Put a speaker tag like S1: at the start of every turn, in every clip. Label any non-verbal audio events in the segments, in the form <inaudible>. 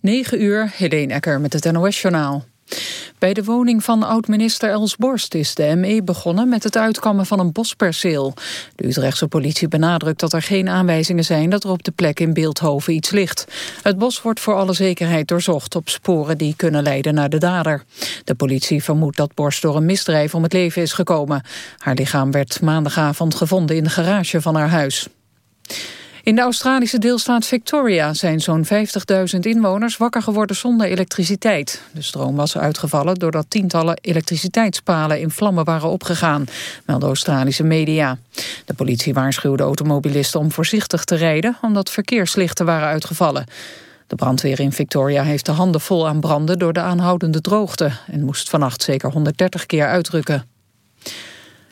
S1: 9 uur, Helene Ecker met het NOS-journaal. Bij de woning van oud-minister Els Borst is de ME begonnen met het uitkammen van een bosperceel. De Utrechtse politie benadrukt dat er geen aanwijzingen zijn dat er op de plek in Beeldhoven iets ligt. Het bos wordt voor alle zekerheid doorzocht op sporen die kunnen leiden naar de dader. De politie vermoedt dat Borst door een misdrijf om het leven is gekomen. Haar lichaam werd maandagavond gevonden in de garage van haar huis. In de Australische deelstaat Victoria zijn zo'n 50.000 inwoners wakker geworden zonder elektriciteit. De stroom was uitgevallen doordat tientallen elektriciteitspalen in vlammen waren opgegaan, melden Australische media. De politie waarschuwde automobilisten om voorzichtig te rijden omdat verkeerslichten waren uitgevallen. De brandweer in Victoria heeft de handen vol aan branden door de aanhoudende droogte en moest vannacht zeker 130 keer uitrukken.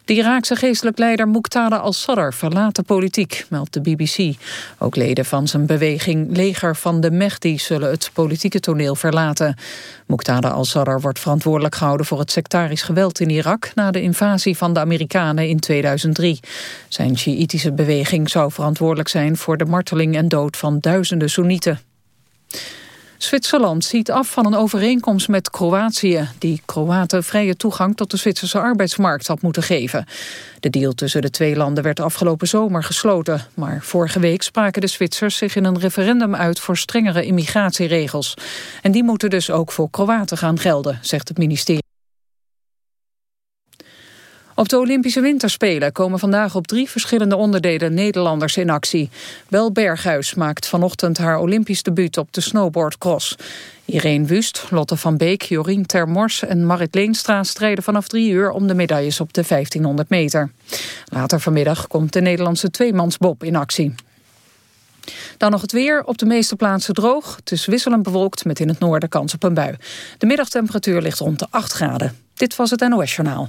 S1: De Iraakse geestelijk leider Muqtada al-Sadr verlaat de politiek, meldt de BBC. Ook leden van zijn beweging Leger van de Mehdi zullen het politieke toneel verlaten. Muqtada al-Sadr wordt verantwoordelijk gehouden voor het sectarisch geweld in Irak... na de invasie van de Amerikanen in 2003. Zijn Sjiïtische beweging zou verantwoordelijk zijn voor de marteling en dood van duizenden Soenieten. Zwitserland ziet af van een overeenkomst met Kroatië... die Kroaten vrije toegang tot de Zwitserse arbeidsmarkt had moeten geven. De deal tussen de twee landen werd afgelopen zomer gesloten... maar vorige week spraken de Zwitsers zich in een referendum uit... voor strengere immigratieregels. En die moeten dus ook voor Kroaten gaan gelden, zegt het ministerie. Op de Olympische Winterspelen komen vandaag op drie verschillende onderdelen Nederlanders in actie. Bel Berghuis maakt vanochtend haar Olympisch debuut op de snowboardcross. Irene Wust, Lotte van Beek, Jorien Termors en Marit Leenstra strijden vanaf drie uur om de medailles op de 1500 meter. Later vanmiddag komt de Nederlandse tweemansbob in actie. Dan nog het weer. Op de meeste plaatsen droog. Het is wisselend bewolkt met in het noorden kans op een bui. De middagtemperatuur ligt rond de 8 graden. Dit was het NOS Journaal.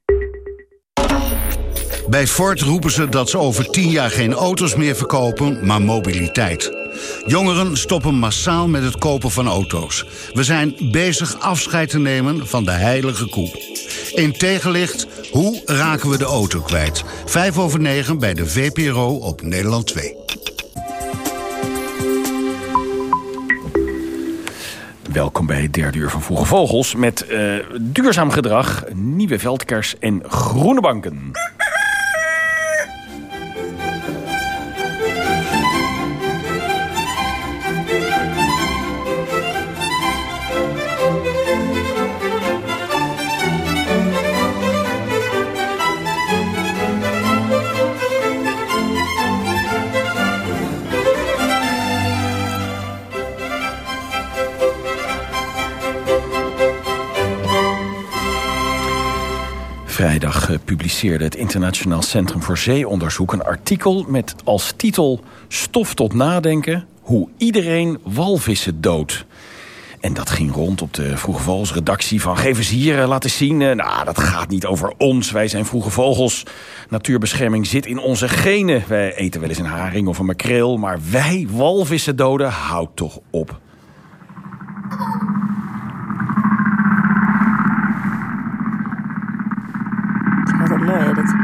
S2: Bij Ford roepen ze dat ze over tien jaar geen auto's meer verkopen, maar mobiliteit. Jongeren stoppen massaal met het kopen van auto's. We zijn bezig afscheid te nemen van de heilige koe. In tegenlicht, hoe raken we de auto kwijt? Vijf over negen bij de VPRO op Nederland 2.
S3: Welkom bij het derde uur van Vroege Vogels... met uh, duurzaam gedrag, nieuwe veldkers en groene banken. Vrijdag eh, publiceerde het Internationaal Centrum voor Zeeonderzoek... een artikel met als titel Stof tot nadenken... hoe iedereen walvissen doodt. En dat ging rond op de Vroege Vogels redactie van... geef eens hier, eh, laten zien. Eh, nou, dat gaat niet over ons. Wij zijn Vroege Vogels. Natuurbescherming zit in onze genen. Wij eten wel eens een haring of een makreel. Maar wij walvissen doden, houd toch op.
S4: mooi, hè, dat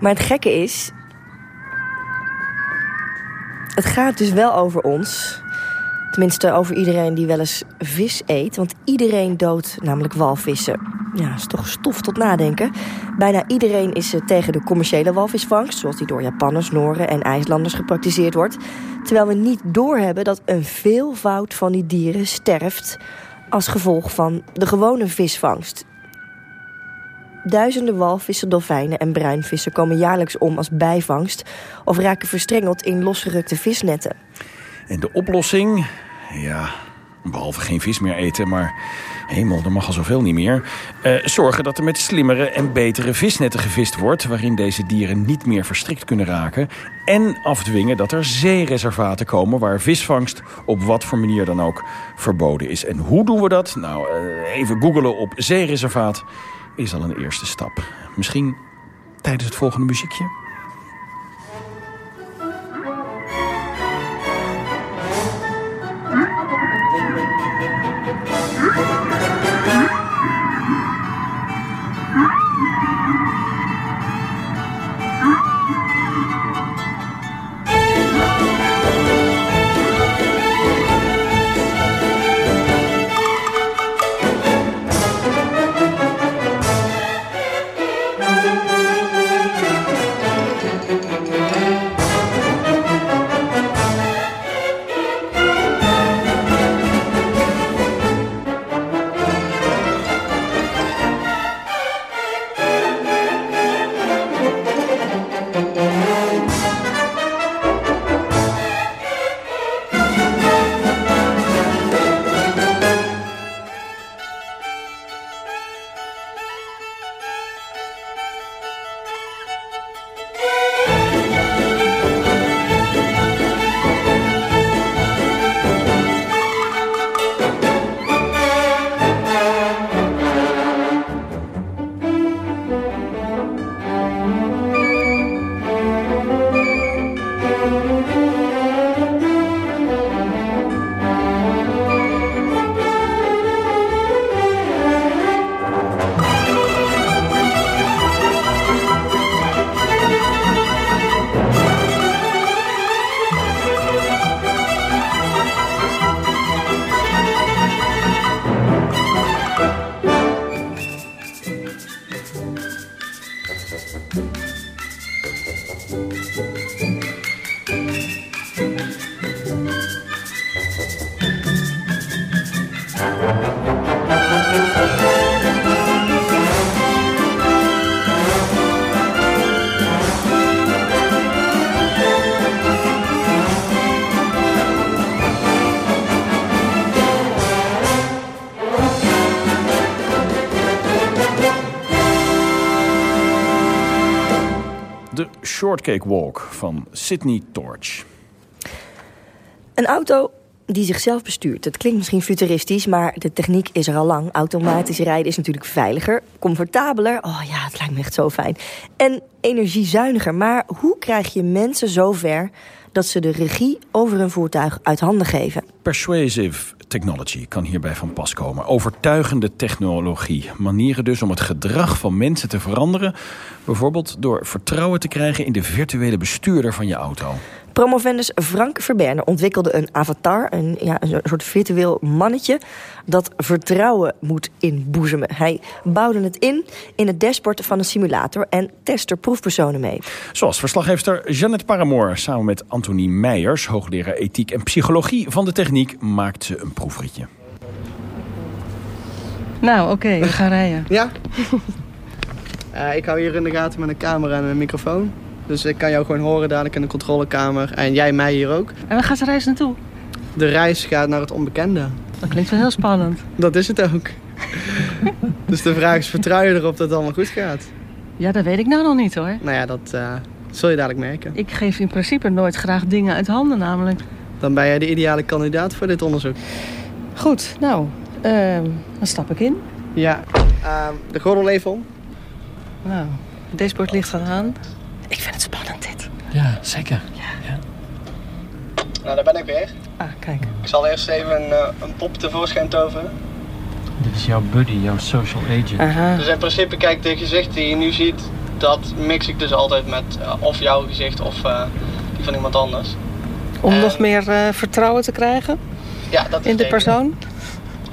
S4: Maar het gekke is... Het gaat dus wel over ons. Tenminste, over iedereen die wel eens vis eet. Want iedereen doodt namelijk walvissen. Ja, is toch stof tot nadenken. Bijna iedereen is tegen de commerciële walvisvangst... zoals die door Japanners, Noren en IJslanders gepraktiseerd wordt. Terwijl we niet doorhebben dat een veelvoud van die dieren sterft... als gevolg van de gewone visvangst. Duizenden walvissen, dolfijnen en bruinvissen komen jaarlijks om als bijvangst... of raken verstrengeld in losgerukte visnetten.
S3: En de oplossing? Ja, behalve geen vis meer eten, maar hemel, er mag al zoveel niet meer. Uh, zorgen dat er met slimmere en betere visnetten gevist wordt... waarin deze dieren niet meer verstrikt kunnen raken. En afdwingen dat er zeereservaten komen... waar visvangst op wat voor manier dan ook verboden is. En hoe doen we dat? Nou, uh, even googelen op zeereservaat is al een eerste stap. Misschien tijdens het volgende muziekje? Shortcake Walk van Sydney Torch.
S4: Een auto die zichzelf bestuurt. Het klinkt misschien futuristisch, maar de techniek is er al lang. Automatisch rijden is natuurlijk veiliger, comfortabeler. Oh ja, het lijkt me echt zo fijn. En energiezuiniger. Maar hoe krijg je mensen zover dat ze de regie over hun voertuig uit handen geven?
S3: Persuasive technology kan hierbij van pas komen. Overtuigende technologie. Manieren dus om het gedrag van mensen te veranderen. Bijvoorbeeld door vertrouwen te krijgen in de virtuele bestuurder van je auto.
S4: Promovendus Frank Verberne ontwikkelde een avatar, een, ja, een soort virtueel mannetje, dat vertrouwen moet inboezemen. Hij bouwde het in in het dashboard van een simulator en test er proefpersonen mee.
S3: Zoals verslaggeefster Jeannette Paramoor samen met Antonie Meijers, hoogleraar ethiek en psychologie van de techniek, maakt ze een proefritje.
S5: Nou, oké, we gaan rijden.
S6: Ja? uh, <laughs> ik hou hier in de gaten met een camera en een microfoon. Dus ik kan jou gewoon horen dadelijk in de controlekamer. En jij mij hier ook.
S5: En waar gaat de reis naartoe?
S6: De reis gaat naar het onbekende.
S5: Dat klinkt wel heel spannend.
S6: Dat is het ook. <laughs> dus de vraag is, vertrouw je erop dat het allemaal goed gaat?
S5: Ja, dat weet ik nou nog niet hoor.
S6: Nou ja, dat uh, zul je dadelijk merken.
S5: Ik geef in principe nooit graag dingen uit handen namelijk.
S6: Dan ben jij de ideale kandidaat voor dit onderzoek.
S5: Goed, nou, uh, dan stap ik in.
S6: Ja, uh, de gordel even om.
S5: Nou, deze bord ligt aan. Ik vind het spannend dit.
S7: Ja, zeker. Ja. ja.
S6: Nou, daar ben ik weer.
S5: Ah, kijk.
S6: Ik zal eerst even een, uh, een pop tevoorschijn toveren.
S7: Dit is jouw buddy, jouw social agent.
S6: Aha. Dus in principe, kijk, de gezicht die je nu ziet, dat mix ik dus altijd met uh, of jouw gezicht of uh, die van iemand anders.
S5: Om en... nog meer vertrouwen te krijgen?
S6: Ja, dat is
S5: In de persoon?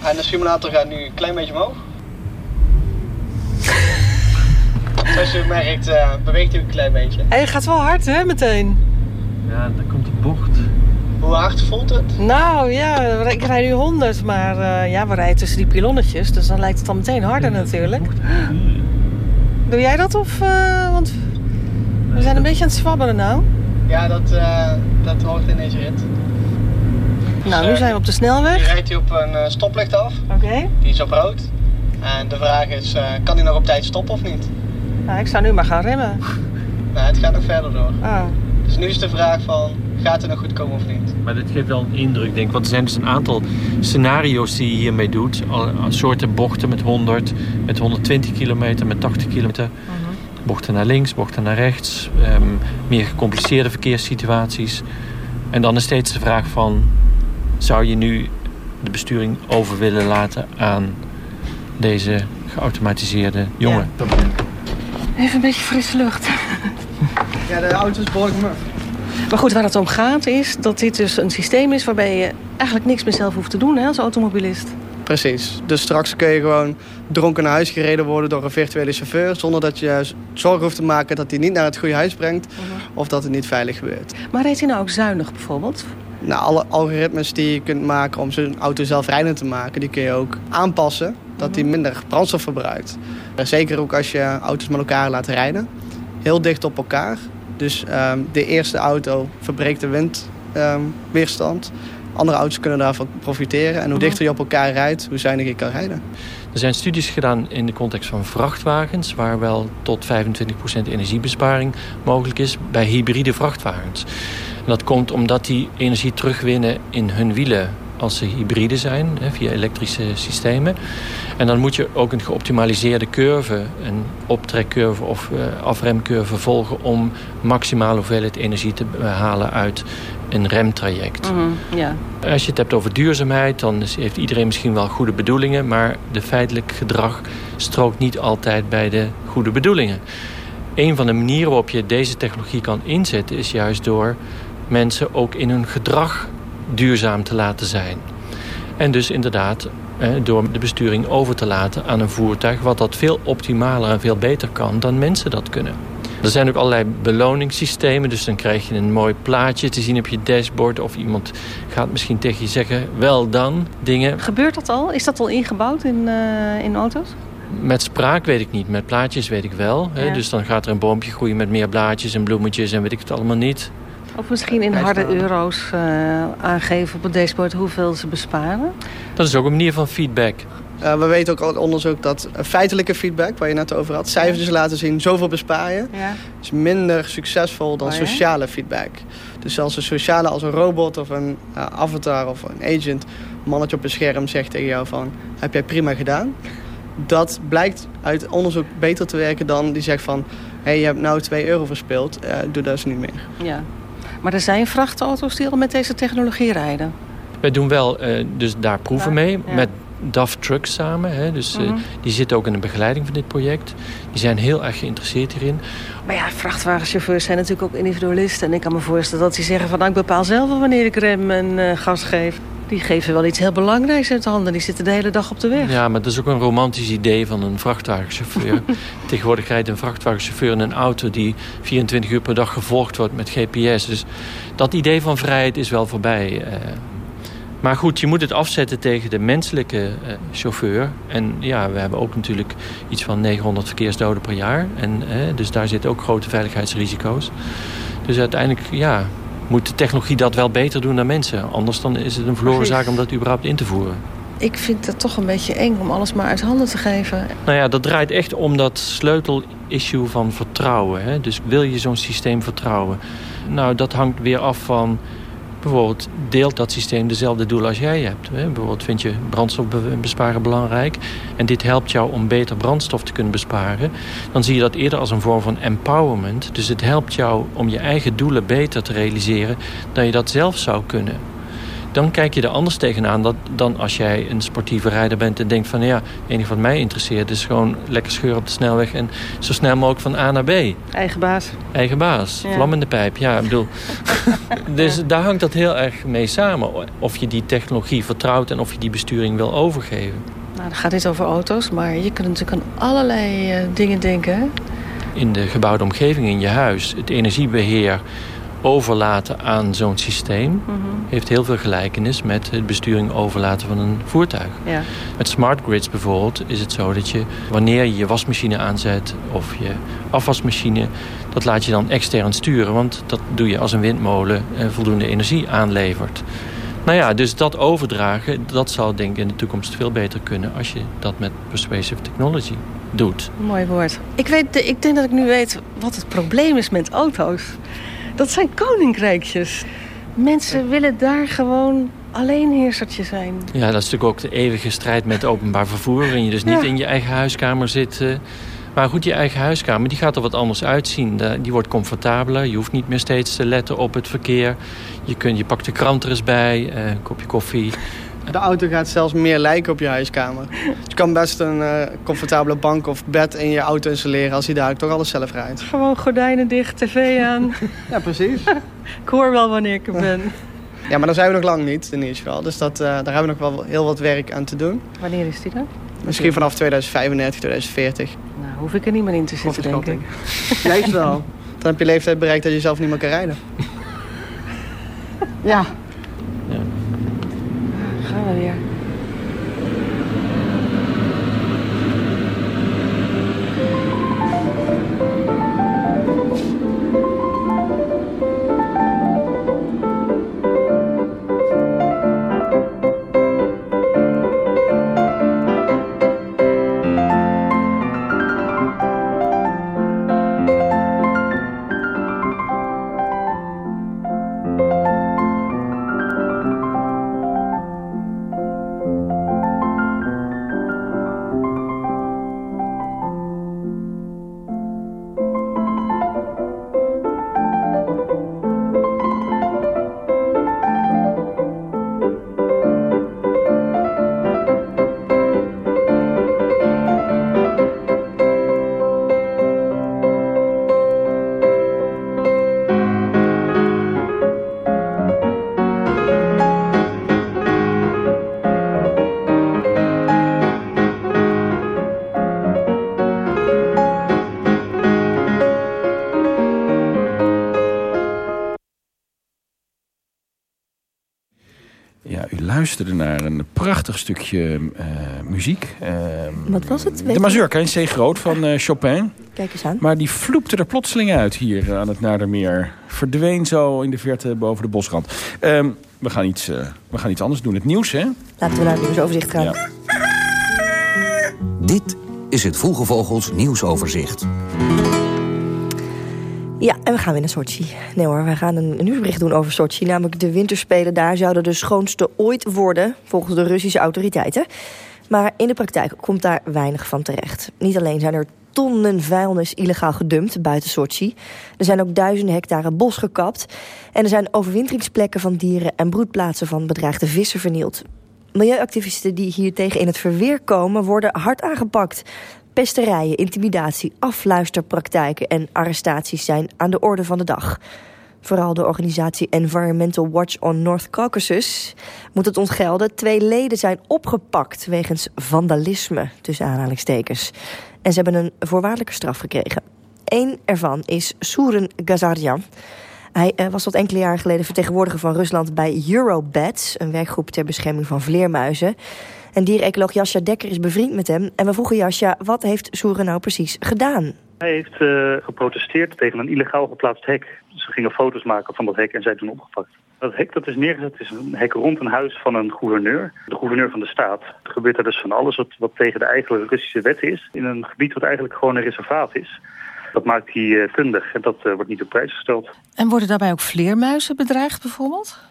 S6: En de simulator gaat nu een klein beetje omhoog. <laughs> Zoals je merkt, uh, beweegt hij een klein beetje.
S5: Hij gaat wel hard, hè, meteen?
S7: Ja, dan komt de bocht.
S6: Hoe hard voelt het?
S5: Nou ja, ik rijd nu 100, maar uh, ja, we rijden tussen die pilonnetjes. Dus dan lijkt het dan meteen harder natuurlijk. Doe jij dat of... Uh, want we zijn een beetje aan het zwabberen nou.
S6: Ja, dat, dat hoort in deze rit.
S5: Nou, nu zijn we op de snelweg.
S6: Nu rijdt hij op een uh, stoplicht af.
S5: Oké.
S6: Die is op rood. En de vraag is, uh, kan hij nog op tijd stoppen of niet?
S5: Nou, ik zou nu maar gaan remmen. <laughs>
S6: Nou, het gaat nog verder door.
S5: Oh.
S6: Dus nu is de vraag van, gaat het nog goed komen of niet?
S7: Maar dit geeft wel een indruk, denk ik. Want er zijn dus een aantal scenario's die je hiermee doet. Al, al soorten bochten met 100, met 120 kilometer, met 80 kilometer. Bochten naar links, bochten naar rechts. Um, meer gecompliceerde verkeerssituaties. En dan is steeds de vraag van... zou je nu de besturing over willen laten aan deze geautomatiseerde jongen?
S5: Ja. Even een beetje frisse lucht.
S6: Ja, de auto is behoorlijk muf.
S5: Maar goed, waar het om gaat is dat dit dus een systeem is... waarbij je eigenlijk niks meer zelf hoeft te doen hè, als automobilist.
S6: Precies. Dus straks kun je gewoon dronken naar huis gereden worden door een virtuele chauffeur... zonder dat je zorgen hoeft te maken dat hij niet naar het goede huis brengt... Uh -huh. of dat het niet veilig gebeurt.
S5: Maar reed hij nou ook zuinig bijvoorbeeld?
S6: Nou, alle algoritmes die je kunt maken om zo'n auto zelfrijdend te maken... die kun je ook aanpassen dat die minder brandstof verbruikt. Zeker ook als je auto's met elkaar laat rijden. Heel dicht op elkaar. Dus um, de eerste auto verbreekt de windweerstand. Um, Andere auto's kunnen daarvan profiteren. En hoe dichter je op elkaar rijdt, hoe zuiniger je kan rijden.
S7: Er zijn studies gedaan in de context van vrachtwagens... waar wel tot 25% energiebesparing mogelijk is bij hybride vrachtwagens. En dat komt omdat die energie terugwinnen in hun wielen als ze hybride zijn, via elektrische systemen. En dan moet je ook een geoptimaliseerde curve, een optrekcurve of uh, afremcurve volgen... om maximale hoeveelheid energie te halen uit een remtraject.
S5: Mm -hmm, ja.
S7: Als je het hebt over duurzaamheid, dan heeft iedereen misschien wel goede bedoelingen... maar de feitelijk gedrag strookt niet altijd bij de goede bedoelingen. Een van de manieren waarop je deze technologie kan inzetten... is juist door mensen ook in hun gedrag duurzaam te laten zijn. En dus inderdaad eh, door de besturing over te laten aan een voertuig... wat dat veel optimaler en veel beter kan dan mensen dat kunnen. Er zijn ook allerlei beloningssystemen. Dus dan krijg je een mooi plaatje te zien op je dashboard. Of iemand gaat misschien tegen je zeggen, wel dan, dingen.
S5: Gebeurt dat al? Is dat al ingebouwd in, uh, in auto's?
S7: Met spraak weet ik niet, met plaatjes weet ik wel. Ja. Hè? Dus dan gaat er een boompje groeien met meer blaadjes en bloemetjes en weet ik het allemaal niet.
S5: Of misschien in harde euro's uh, aangeven op het dashboard hoeveel ze besparen?
S7: Dat is ook een manier van feedback.
S6: Uh, we weten ook uit onderzoek dat feitelijke feedback, waar je net over had, cijfertjes laten zien, zoveel besparen,
S5: ja.
S6: is minder succesvol dan
S5: oh, ja?
S6: sociale feedback. Dus als een sociale, als een robot of een uh, avatar of een agent, een mannetje op een scherm zegt tegen jou van, heb jij prima gedaan? Dat blijkt uit onderzoek beter te werken dan die zegt van, hé, hey, je hebt nou 2 euro verspeeld, uh, doe dat eens niet meer.
S5: Ja. Maar er zijn vrachtauto's die al met deze technologie rijden.
S7: Wij doen wel uh, dus daar proeven
S5: ja,
S7: mee
S5: ja.
S7: met DAF Trucks samen. Hè. Dus
S5: Mhm.
S7: uh, die zitten ook in de begeleiding van dit project. Die zijn heel erg geïnteresseerd hierin.
S5: Maar ja, vrachtwagenchauffeurs zijn natuurlijk ook individualisten. En ik kan me voorstellen dat die zeggen van... Nou, ik bepaal zelf wel wanneer ik rem en uh, gas geef. Die geven wel iets heel belangrijks uit handen. Die zitten de hele dag op de weg.
S7: Ja, maar dat is ook een romantisch idee van een vrachtwagenchauffeur. <laughs> Tegenwoordig rijdt een vrachtwagenchauffeur in een auto... die 24 uur per dag gevolgd wordt met GPS. Dus dat idee van vrijheid is wel voorbij. Uh, maar goed, je moet het afzetten tegen de menselijke uh, chauffeur. En ja, we hebben ook natuurlijk iets van 900 verkeersdoden per jaar. En, uh, dus daar zitten ook grote veiligheidsrisico's. Dus uiteindelijk, ja, moet de technologie dat wel beter doen dan mensen. Anders dan is het een verloren zaak om dat überhaupt in te voeren.
S5: Ik vind het toch een beetje eng om alles maar uit handen te geven.
S7: Nou ja, dat draait echt om dat sleutelissue van vertrouwen. Hè? Dus wil je zo'n systeem vertrouwen? Nou, dat hangt weer af van... Bijvoorbeeld deelt dat systeem dezelfde doelen als jij hebt. Bijvoorbeeld vind je brandstof besparen belangrijk... en dit helpt jou om beter brandstof te kunnen besparen... dan zie je dat eerder als een vorm van empowerment. Dus het helpt jou om je eigen doelen beter te realiseren... dan je dat zelf zou kunnen dan kijk je er anders tegenaan dan, dan als jij een sportieve rijder bent en denkt van ja, het enige wat mij interesseert is gewoon lekker scheuren op de snelweg en zo snel mogelijk van A naar B.
S5: Eigen baas.
S7: Eigen baas,
S5: Ja.
S7: vlam in de pijp. Ja, ik bedoel. <laughs> dus daar hangt dat heel erg mee samen. Of je die technologie vertrouwt en of je die besturing wil overgeven.
S5: Nou, dan gaat dit over auto's, maar je kunt natuurlijk aan allerlei uh, dingen denken.
S7: In de gebouwde omgeving in je huis, het energiebeheer overlaten aan zo'n systeem...
S5: Mm -hmm.
S7: heeft heel veel gelijkenis met het besturing overlaten van een voertuig.
S5: Ja.
S7: Met smart grids bijvoorbeeld is het zo dat je... wanneer je je wasmachine aanzet of je afwasmachine... dat laat je dan extern sturen, want dat doe je als een windmolen... voldoende energie aanlevert. Nou ja, dus dat overdragen, dat zal denk ik in de toekomst veel beter kunnen... als je dat met persuasive technology doet.
S5: Mooi woord. Ik, weet, ik denk dat ik nu weet wat het probleem is met auto's. Dat zijn koninkrijkjes. Mensen willen daar gewoon alleenheersertje zijn.
S7: Ja, dat is natuurlijk ook de eeuwige strijd met openbaar vervoer... waarin je dus niet in je eigen huiskamer zit... Uh, maar goed, je eigen huiskamer die gaat er wat anders uitzien. Die wordt comfortabeler. Je hoeft niet meer steeds te letten op het verkeer. Je, kunt, je pakt de krant er eens bij, eh, een kopje koffie.
S6: De auto gaat zelfs meer lijken op je huiskamer. Je kan best een uh, comfortabele bank of bed in je auto installeren... als hij daar toch alles zelf rijdt.
S5: Gewoon gordijnen dicht, tv aan.
S6: ja, precies. <laughs>
S5: ik hoor wel wanneer ik er ben.
S6: Ja, maar dan zijn we nog lang niet in ieder geval. Dus dat, uh, daar hebben we nog wel heel wat werk aan te doen.
S5: Wanneer is die dan?
S6: Misschien vanaf 2035, 2040.
S5: Nou, hoef ik er niet meer in te zitten, denk ik. <laughs>
S6: Juist wel. Dan heb je leeftijd bereikt dat je zelf niet meer kan rijden. <laughs>
S5: ja. Gaan we weer.
S3: luisterde naar een prachtig stukje uh, muziek. Uh,
S4: Wat was het?
S3: de mazurka in C groot van uh, Chopin.
S4: Kijk eens aan.
S3: Maar die vloepte er plotseling uit hier aan het Nadermeer. Verdween zo in de verte boven de bosrand. Ehm, we, gaan iets, we gaan iets anders doen. Het nieuws, hè?
S4: Laten we naar het nieuwsoverzicht gaan.
S8: Ja. Dit is het Vroege Vogels nieuwsoverzicht.
S4: Ja, en we gaan weer naar Sochi. Nee hoor, we gaan een, nieuwsbericht doen over Sochi. Namelijk de winterspelen daar zouden de schoonste ooit worden... volgens de Russische autoriteiten. Maar in de praktijk komt daar weinig van terecht. Niet alleen zijn er tonnen vuilnis illegaal gedumpt buiten Sochi. Er zijn ook duizenden hectare bos gekapt. En er zijn overwinteringsplekken van dieren... en broedplaatsen van bedreigde vissen vernield. Milieuactivisten die hier tegen in het verweer komen... worden hard aangepakt. Pesterijen, intimidatie, afluisterpraktijken en arrestaties zijn aan de orde van de dag. Vooral de organisatie Environmental Watch on North Caucasus moet het ontgelden. Twee leden zijn opgepakt wegens vandalisme, tussen aanhalingstekens. En ze hebben een voorwaardelijke straf gekregen. Eén ervan is Soeren Gazarjan. Hij eh, was tot enkele jaren geleden vertegenwoordiger van Rusland bij Eurobats... een werkgroep ter bescherming van vleermuizen. En dierecoloog Jasja Dekker is bevriend met hem. En we vroegen Jasja, wat heeft Soeren nou precies gedaan?
S9: Hij heeft uh, geprotesteerd tegen een illegaal geplaatst hek. Ze gingen foto's maken van dat hek en zijn toen opgepakt. Dat hek dat is neergezet is een hek rond een huis van een gouverneur. De gouverneur van de staat. Er gebeurt er dus van alles wat, wat tegen de eigenlijke Russische wet is. In een gebied wat eigenlijk gewoon een reservaat is. Dat maakt hij uh, kundig en dat uh, wordt niet op prijs gesteld.
S5: En worden daarbij ook vleermuizen bedreigd bijvoorbeeld?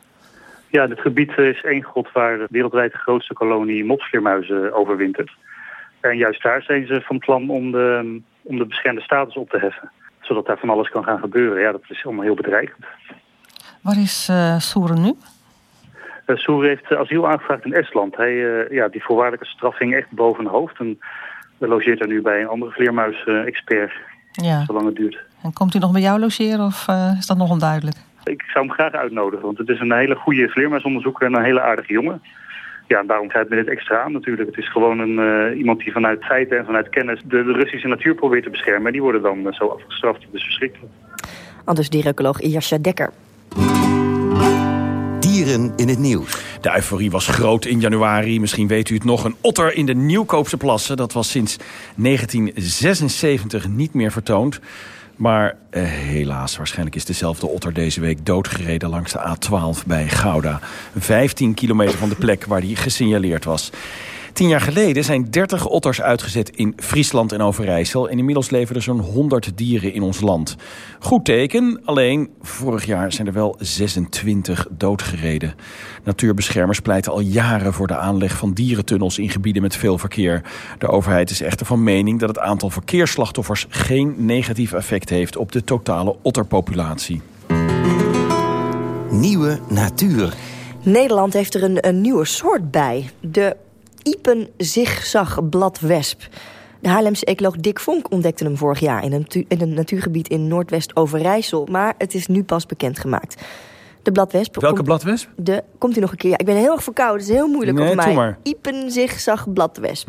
S9: Ja, dit gebied is één god waar wereldwijd de grootste kolonie mopsvleermuizen overwintert. En juist daar zijn ze van plan om de, om de beschermde status op te heffen. Zodat daar van alles kan gaan gebeuren. Ja, dat is allemaal heel bedreigend.
S5: Waar is uh, Soeren nu?
S9: Uh, Soeren heeft asiel aangevraagd in Estland. Hij, uh, ja, die voorwaardelijke straf hing echt boven het hoofd. En logeert hij nu bij een andere vleermuis-expert. ja. Zolang het duurt.
S5: En komt hij nog bij jou logeren of is dat nog onduidelijk?
S9: Ik zou hem graag uitnodigen, want het is een hele goede vleermuisonderzoeker en een hele aardige jongen. Ja, daarom gaat het met dit extra aan natuurlijk. Het is gewoon een, uh, iemand die vanuit feiten en vanuit kennis de, de, Russische natuur probeert te beschermen. En die worden dan uh, zo afgestraft. Dus verschrikkelijk.
S4: Anders dierecoloog Jascha Dekker.
S8: Dieren in het nieuws.
S3: De euforie was groot in januari. Misschien weet u het nog. Een otter in de Nieuwkoopse plassen. Dat was sinds 1976 niet meer vertoond. Maar eh, helaas, waarschijnlijk is dezelfde otter deze week doodgereden langs de A12 bij Gouda. 15 kilometer van de plek waar hij gesignaleerd was. Tien jaar geleden zijn 30 otters uitgezet in Friesland en Overijssel. En inmiddels leven er zo'n 100 dieren in ons land. Goed teken, alleen vorig jaar zijn er wel 26 doodgereden. Natuurbeschermers pleiten al jaren voor de aanleg van dierentunnels in gebieden met veel verkeer. De overheid is echter van mening dat het aantal verkeersslachtoffers geen negatief effect heeft op de totale otterpopulatie.
S8: Nieuwe natuur.
S4: Nederland heeft er een, een nieuwe soort bij. De Ipen zigzagbladwesp. De Haarlemse ecoloog Dick Vonk ontdekte hem vorig jaar... in een, in een natuurgebied in Noordwest-Overijssel. Maar het is nu pas bekendgemaakt. De bladwesp...
S3: Welke
S4: komt-
S3: bladwesp?
S4: De, komt u nog een keer? Ja, ik ben heel erg verkouden, het is heel moeilijk
S3: Nee,
S4: voor mij.
S3: doe maar.
S4: Ipen zigzagbladwesp.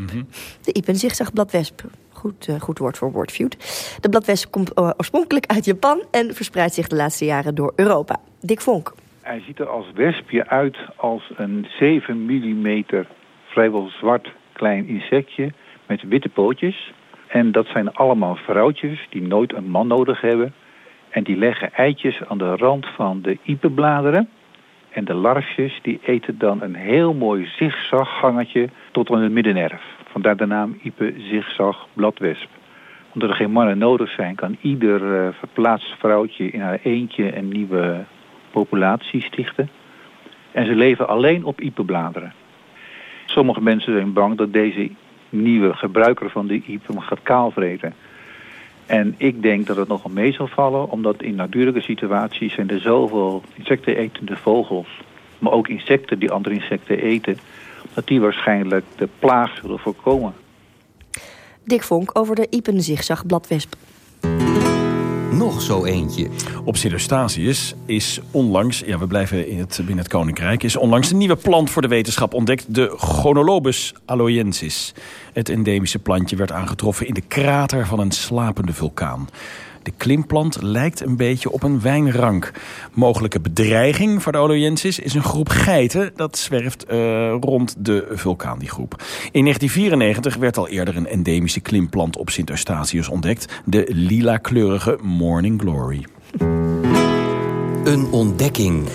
S4: De Ipen. Goed, eh, goed woord voor Wordfeud. De bladwesp komt eh, oorspronkelijk uit Japan... en verspreidt zich de laatste jaren door Europa. Dick Vonk.
S10: Hij ziet er als wespje uit als een 7 mm vrijwel zwart klein insectje met witte pootjes. En dat zijn allemaal vrouwtjes die nooit een man nodig hebben. En die leggen eitjes aan de rand van de iepenbladeren. En de larfjes die eten dan een heel mooi zigzaggangetje tot aan de middenerf. Vandaar de naam iepen zigzag bladwesp. Omdat er geen mannen nodig zijn, kan ieder eh, verplaatst vrouwtje in haar eentje een nieuwe populatie stichten. En ze leven alleen op iepenbladeren. Sommige mensen zijn bang dat deze nieuwe gebruiker van de iep hem gaat kaalvreten. En ik denk dat het nogal mee zal vallen, omdat in natuurlijke situaties zijn er zoveel insectenetende vogels, maar ook insecten die andere insecten eten, dat die waarschijnlijk de plaag zullen voorkomen.
S4: Dick Vonk over de Ipen zigzagbladwesp.
S8: Nog zo eentje.
S3: Op Sint-Eustatius is onlangs, ja we blijven in het, binnen het Koninkrijk... is onlangs een nieuwe plant voor de wetenschap ontdekt, de Gonolobus aloyensis. Het endemische plantje werd aangetroffen in de krater van een slapende vulkaan. De klimplant lijkt een beetje op een wijnrank. Mogelijke bedreiging voor de aloyensis is een groep geiten... dat zwerft eh, rond de vulkaan, die groep. In 1994 werd al eerder een endemische klimplant op Sint-Eustatius ontdekt. De lila-kleurige Morning Glory.
S8: Een ontdekking.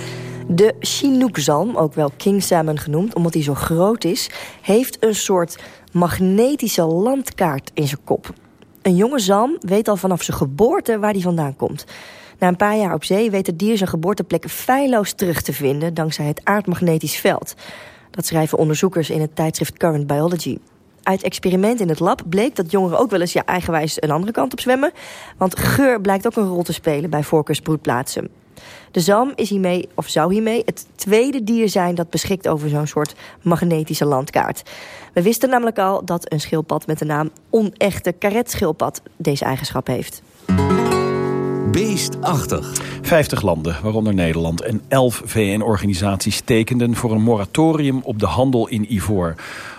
S4: De Chinookzalm, ook wel King Salmon genoemd, omdat hij zo groot is... heeft een soort magnetische landkaart in zijn kop. Een jonge zalm weet al vanaf zijn geboorte waar hij vandaan komt. Na een paar jaar op zee weet het dier zijn geboorteplek feilloos terug te vinden... dankzij het aardmagnetisch veld. Dat schrijven onderzoekers in het tijdschrift Current Biology. Uit experiment in het lab bleek dat jongeren ook wel eens ja, eigenwijs een andere kant op zwemmen. Want geur blijkt ook een rol te spelen bij voorkeursbroedplaatsen. De zalm is hiermee, of zou hiermee, het tweede dier zijn dat beschikt over zo'n soort magnetische landkaart. We wisten namelijk al dat een schildpad met de naam onechte karetschildpad deze eigenschap heeft.
S8: Beestachtig.
S3: 50 landen, waaronder Nederland en 11 VN-organisaties tekenden voor een moratorium op de handel in ivoor.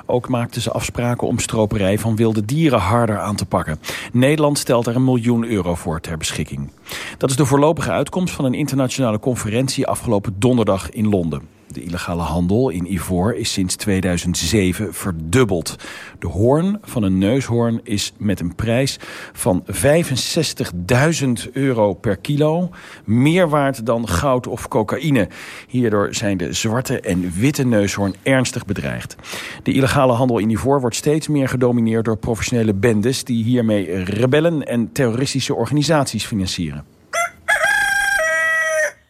S3: Ook maakten ze afspraken om stroperij van wilde dieren harder aan te pakken. Nederland stelt er een miljoen euro voor ter beschikking. Dat is de voorlopige uitkomst van een internationale conferentie afgelopen donderdag in Londen. De illegale handel in ivoor is sinds 2007 verdubbeld. De hoorn van een neushoorn is met een prijs van 65.000 euro per kilo... meer waard dan goud of cocaïne. Hierdoor zijn de zwarte en witte neushoorn ernstig bedreigd. De illegale handel in ivoor wordt steeds meer gedomineerd door professionele bendes... die hiermee rebellen en terroristische organisaties financieren.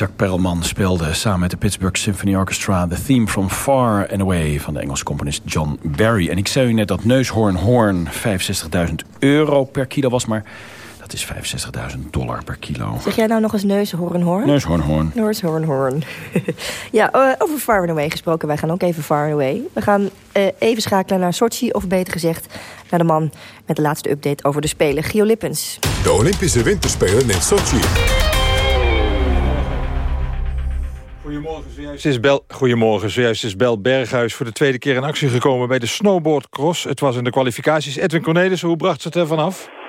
S3: Itzhak Perlman speelde samen met de Pittsburgh Symphony Orchestra... The Theme from Far and Away van de Engelse componist John Barry. En ik zei u net dat neushoornhoorn 65.000 euro per kilo was... maar dat is 65.000 dollar per kilo.
S4: Zeg jij nou nog eens neushoornhoorn?
S3: Neushoornhoorn.
S4: Neushoornhoorn. <laughs> ja, uh, over Far and Away gesproken. Wij gaan ook even Far Away. We gaan uh, even schakelen naar Sochi, of beter gezegd... naar de man met de laatste update over de Spelen, Gio Lippens.
S11: De Olympische Winterspelen in Sochi.
S12: Goedemorgen, zojuist is, Bel Goedemorgen, zojuist is Bel Berghuis voor de tweede keer in actie gekomen bij de snowboardcross. Het was in de kwalificaties. Edwin Cornelissen, hoe bracht ze het ervan af?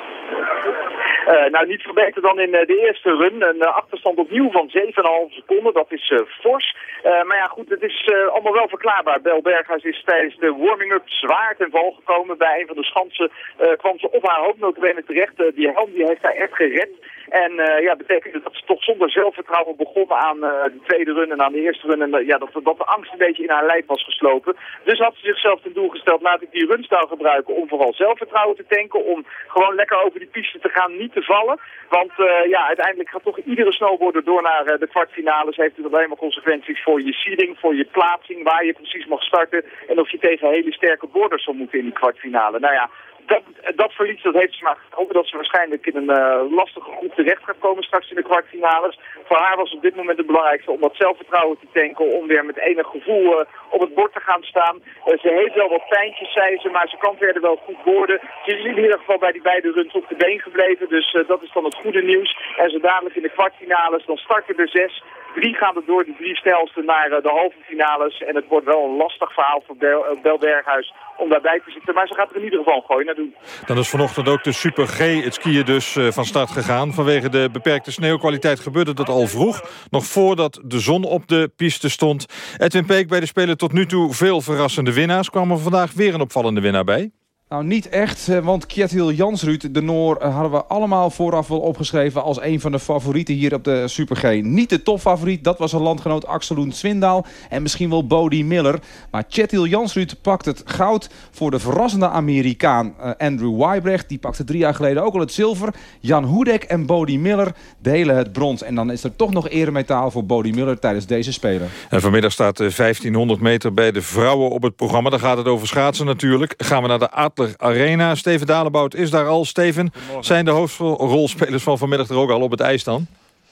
S13: Uh, nou, niet veel beter dan in uh, de eerste run. Een uh, achterstand opnieuw van 7,5 seconden. Dat is fors. maar ja, goed, het is allemaal wel verklaarbaar. Bel Berghuis is tijdens de warming-up zwaar ten val gekomen. Bij een van de schansen kwam ze op haar hoofd terecht. die helm die heeft haar echt gered. En ja, betekent dat ze toch zonder zelfvertrouwen begon aan de tweede run en aan de eerste run. En ja, dat, dat de angst een beetje in haar lijf was geslopen. Dus had ze zichzelf ten doel gesteld, laat ik die runstijl gebruiken om vooral zelfvertrouwen te tanken. Om gewoon lekker over die piste te gaan, niet te vallen. Want ja, uiteindelijk gaat toch iedere snowboarder door naar de kwartfinales. Heeft het alleen maar consequenties voor je seeding, voor je plaatsing, waar je precies mag starten. En of je tegen hele sterke borders zal moeten in die kwartfinale. Nou ja, dat, dat verlies dat heeft ze maar geholpen dat ze waarschijnlijk in een uh, lastige groep terecht gaat komen straks in de kwartfinales. Voor haar was op dit moment het belangrijkste om dat zelfvertrouwen te tanken, om weer met enig gevoel op het bord te gaan staan. Uh, ze heeft wel wat pijntjes, zei ze, maar ze kan verder wel goed worden. Ze is in ieder geval bij die beide runs op de been gebleven, dus dat is dan het goede nieuws. En zo dadelijk in de kwartfinales, dan starten er zes. Drie gaan er door, de drie snelste naar de halve finales. En het wordt wel een lastig verhaal voor Bel, Bel Berghuis om daarbij te zitten. Maar ze gaat er in ieder geval gooien naar doen.
S12: Dan is vanochtend ook de Super G, het skiën dus, van start gegaan. Vanwege de beperkte sneeuwkwaliteit gebeurde dat al vroeg. Nog voordat de zon op de piste stond. Edwin Peek bij de Spelen tot nu toe veel verrassende winnaars. Kwam er vandaag weer een opvallende winnaar bij?
S14: Nou, niet echt, want Kjetil Jansruud, de Noor, hadden we allemaal vooraf wel opgeschreven als een van de favorieten hier op de Super G. Niet de topfavoriet, dat was een landgenoot Axeloen Swindaal en misschien wel Bodie Miller. Maar Kjetil Jansruud pakt het goud voor de verrassende Amerikaan uh, Andrew Wybrecht. Die pakte drie jaar geleden ook al het zilver. Jan Hoedek en Bodie Miller delen het brons. En dan is er toch nog eremetaal voor Bodie Miller tijdens deze Spelen.
S12: En vanmiddag staat de 1500 meter bij de vrouwen op het programma. Daar gaat het over schaatsen natuurlijk. Gaan we naar de Arena. Steven Dalebout is daar al. Steven, zijn de hoofdrolspelers van vanmiddag er ook al op het ijs dan?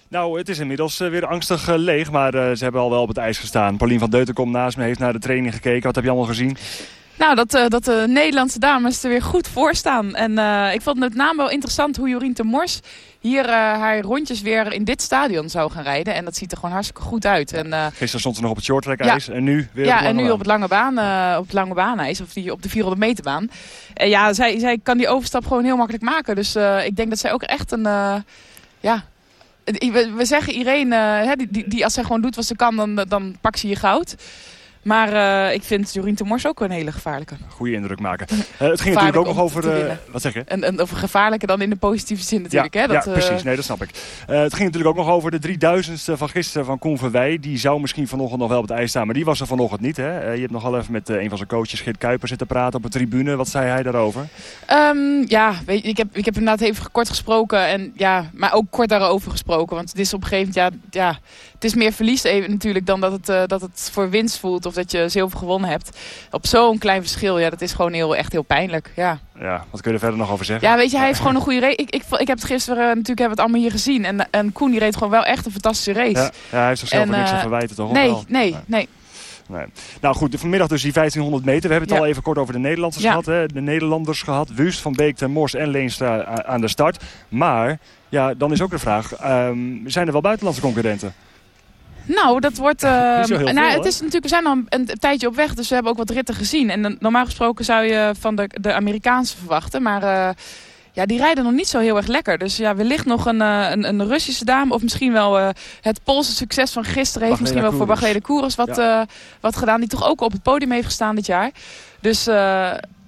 S15: Nou, het is inmiddels weer angstig leeg, maar uh, ze hebben al wel op het ijs gestaan. Paulien van Deuten komt naast me, heeft naar de training gekeken. Wat heb je allemaal gezien?
S16: Nou, dat, uh, dat de Nederlandse dames er weer goed voor staan. En uh, ik vond het met name wel interessant hoe Jorien de Mors hier uh, haar rondjes weer in dit stadion zou gaan rijden. En dat ziet er gewoon hartstikke goed uit. En,
S15: Gisteren stond ze nog op het shorttrack ijs ja, en nu weer
S16: Ja,
S15: op
S16: en nu
S15: baan.
S16: op het lange baan, op het lange baan ijs. Of die, op de 400 meter baan. En ja, zij, zij kan die overstap gewoon heel makkelijk maken. Dus ik denk dat zij ook echt een... ja, we, we zeggen Irene, die, die, die als zij gewoon doet wat ze kan, dan, dan pakt ze je goud. Maar uh, ik vind Jorien Temors ook een hele gevaarlijke.
S15: Goede indruk maken. Uh, het ging natuurlijk ook nog over... Uh, wat zeg je?
S16: En, en over gevaarlijke dan in de positieve zin natuurlijk.
S15: Ja,
S16: hè? Dat,
S15: ja precies. Nee, dat snap ik. het ging natuurlijk ook nog over de 3000ste van gisteren van Koen Verwij. Die zou misschien vanochtend nog wel op het ijs staan. Maar die was er vanochtend niet. Hè? je hebt nog wel even met een van zijn coaches, Geert Kuiper, zitten praten op de tribune. Wat zei hij daarover?
S16: Um, ja, weet je, ik, heb, ik heb inderdaad even kort gesproken. En, ja, maar ook kort daarover gesproken. Want het is op een gegeven moment... Ja, ja, het is meer verlies even natuurlijk dan dat het, dat het voor winst voelt. Of dat je zilver gewonnen hebt. Op zo'n klein verschil, ja, dat is gewoon heel, echt heel pijnlijk. Ja.
S15: ja, wat kun je er verder nog over zeggen?
S16: Ja, weet je, hij heeft gewoon een goede race. Ik, ik, ik heb het gisteren, uh, natuurlijk hebben we het allemaal hier gezien. En, en Koen die reed gewoon wel echt een fantastische race.
S15: Ja, ja hij heeft zichzelf en, niks te uh, verwijten toch?
S16: Nee,
S15: wel?
S16: nee, nee. nee.
S15: Nee. Nou goed, vanmiddag dus die 1500 meter. We hebben het
S16: ja.
S15: al even kort over de Nederlanders
S16: ja.
S15: gehad. Hè? De Nederlanders gehad. Wust, Van Beek, Ten Mors en Leenstra aan de start. Maar ja, dan is ook de vraag, um, zijn er wel buitenlandse concurrenten?
S16: Nou, dat wordt... Uh,
S15: nou,
S16: veel, het is natuurlijk, we zijn al een, een, tijdje op weg, dus we hebben ook wat ritten gezien. En normaal gesproken zou je van de, de Amerikaanse verwachten, maar... Uh, ja, die rijden nog niet zo heel erg lekker. Dus ja, wellicht nog een, een, een Russische dame. Of misschien wel uh, het Poolse succes van gisteren heeft misschien wel voor Bagdede Koeris wat, ja. uh, wat gedaan. Die toch ook op het podium heeft gestaan dit jaar. Dus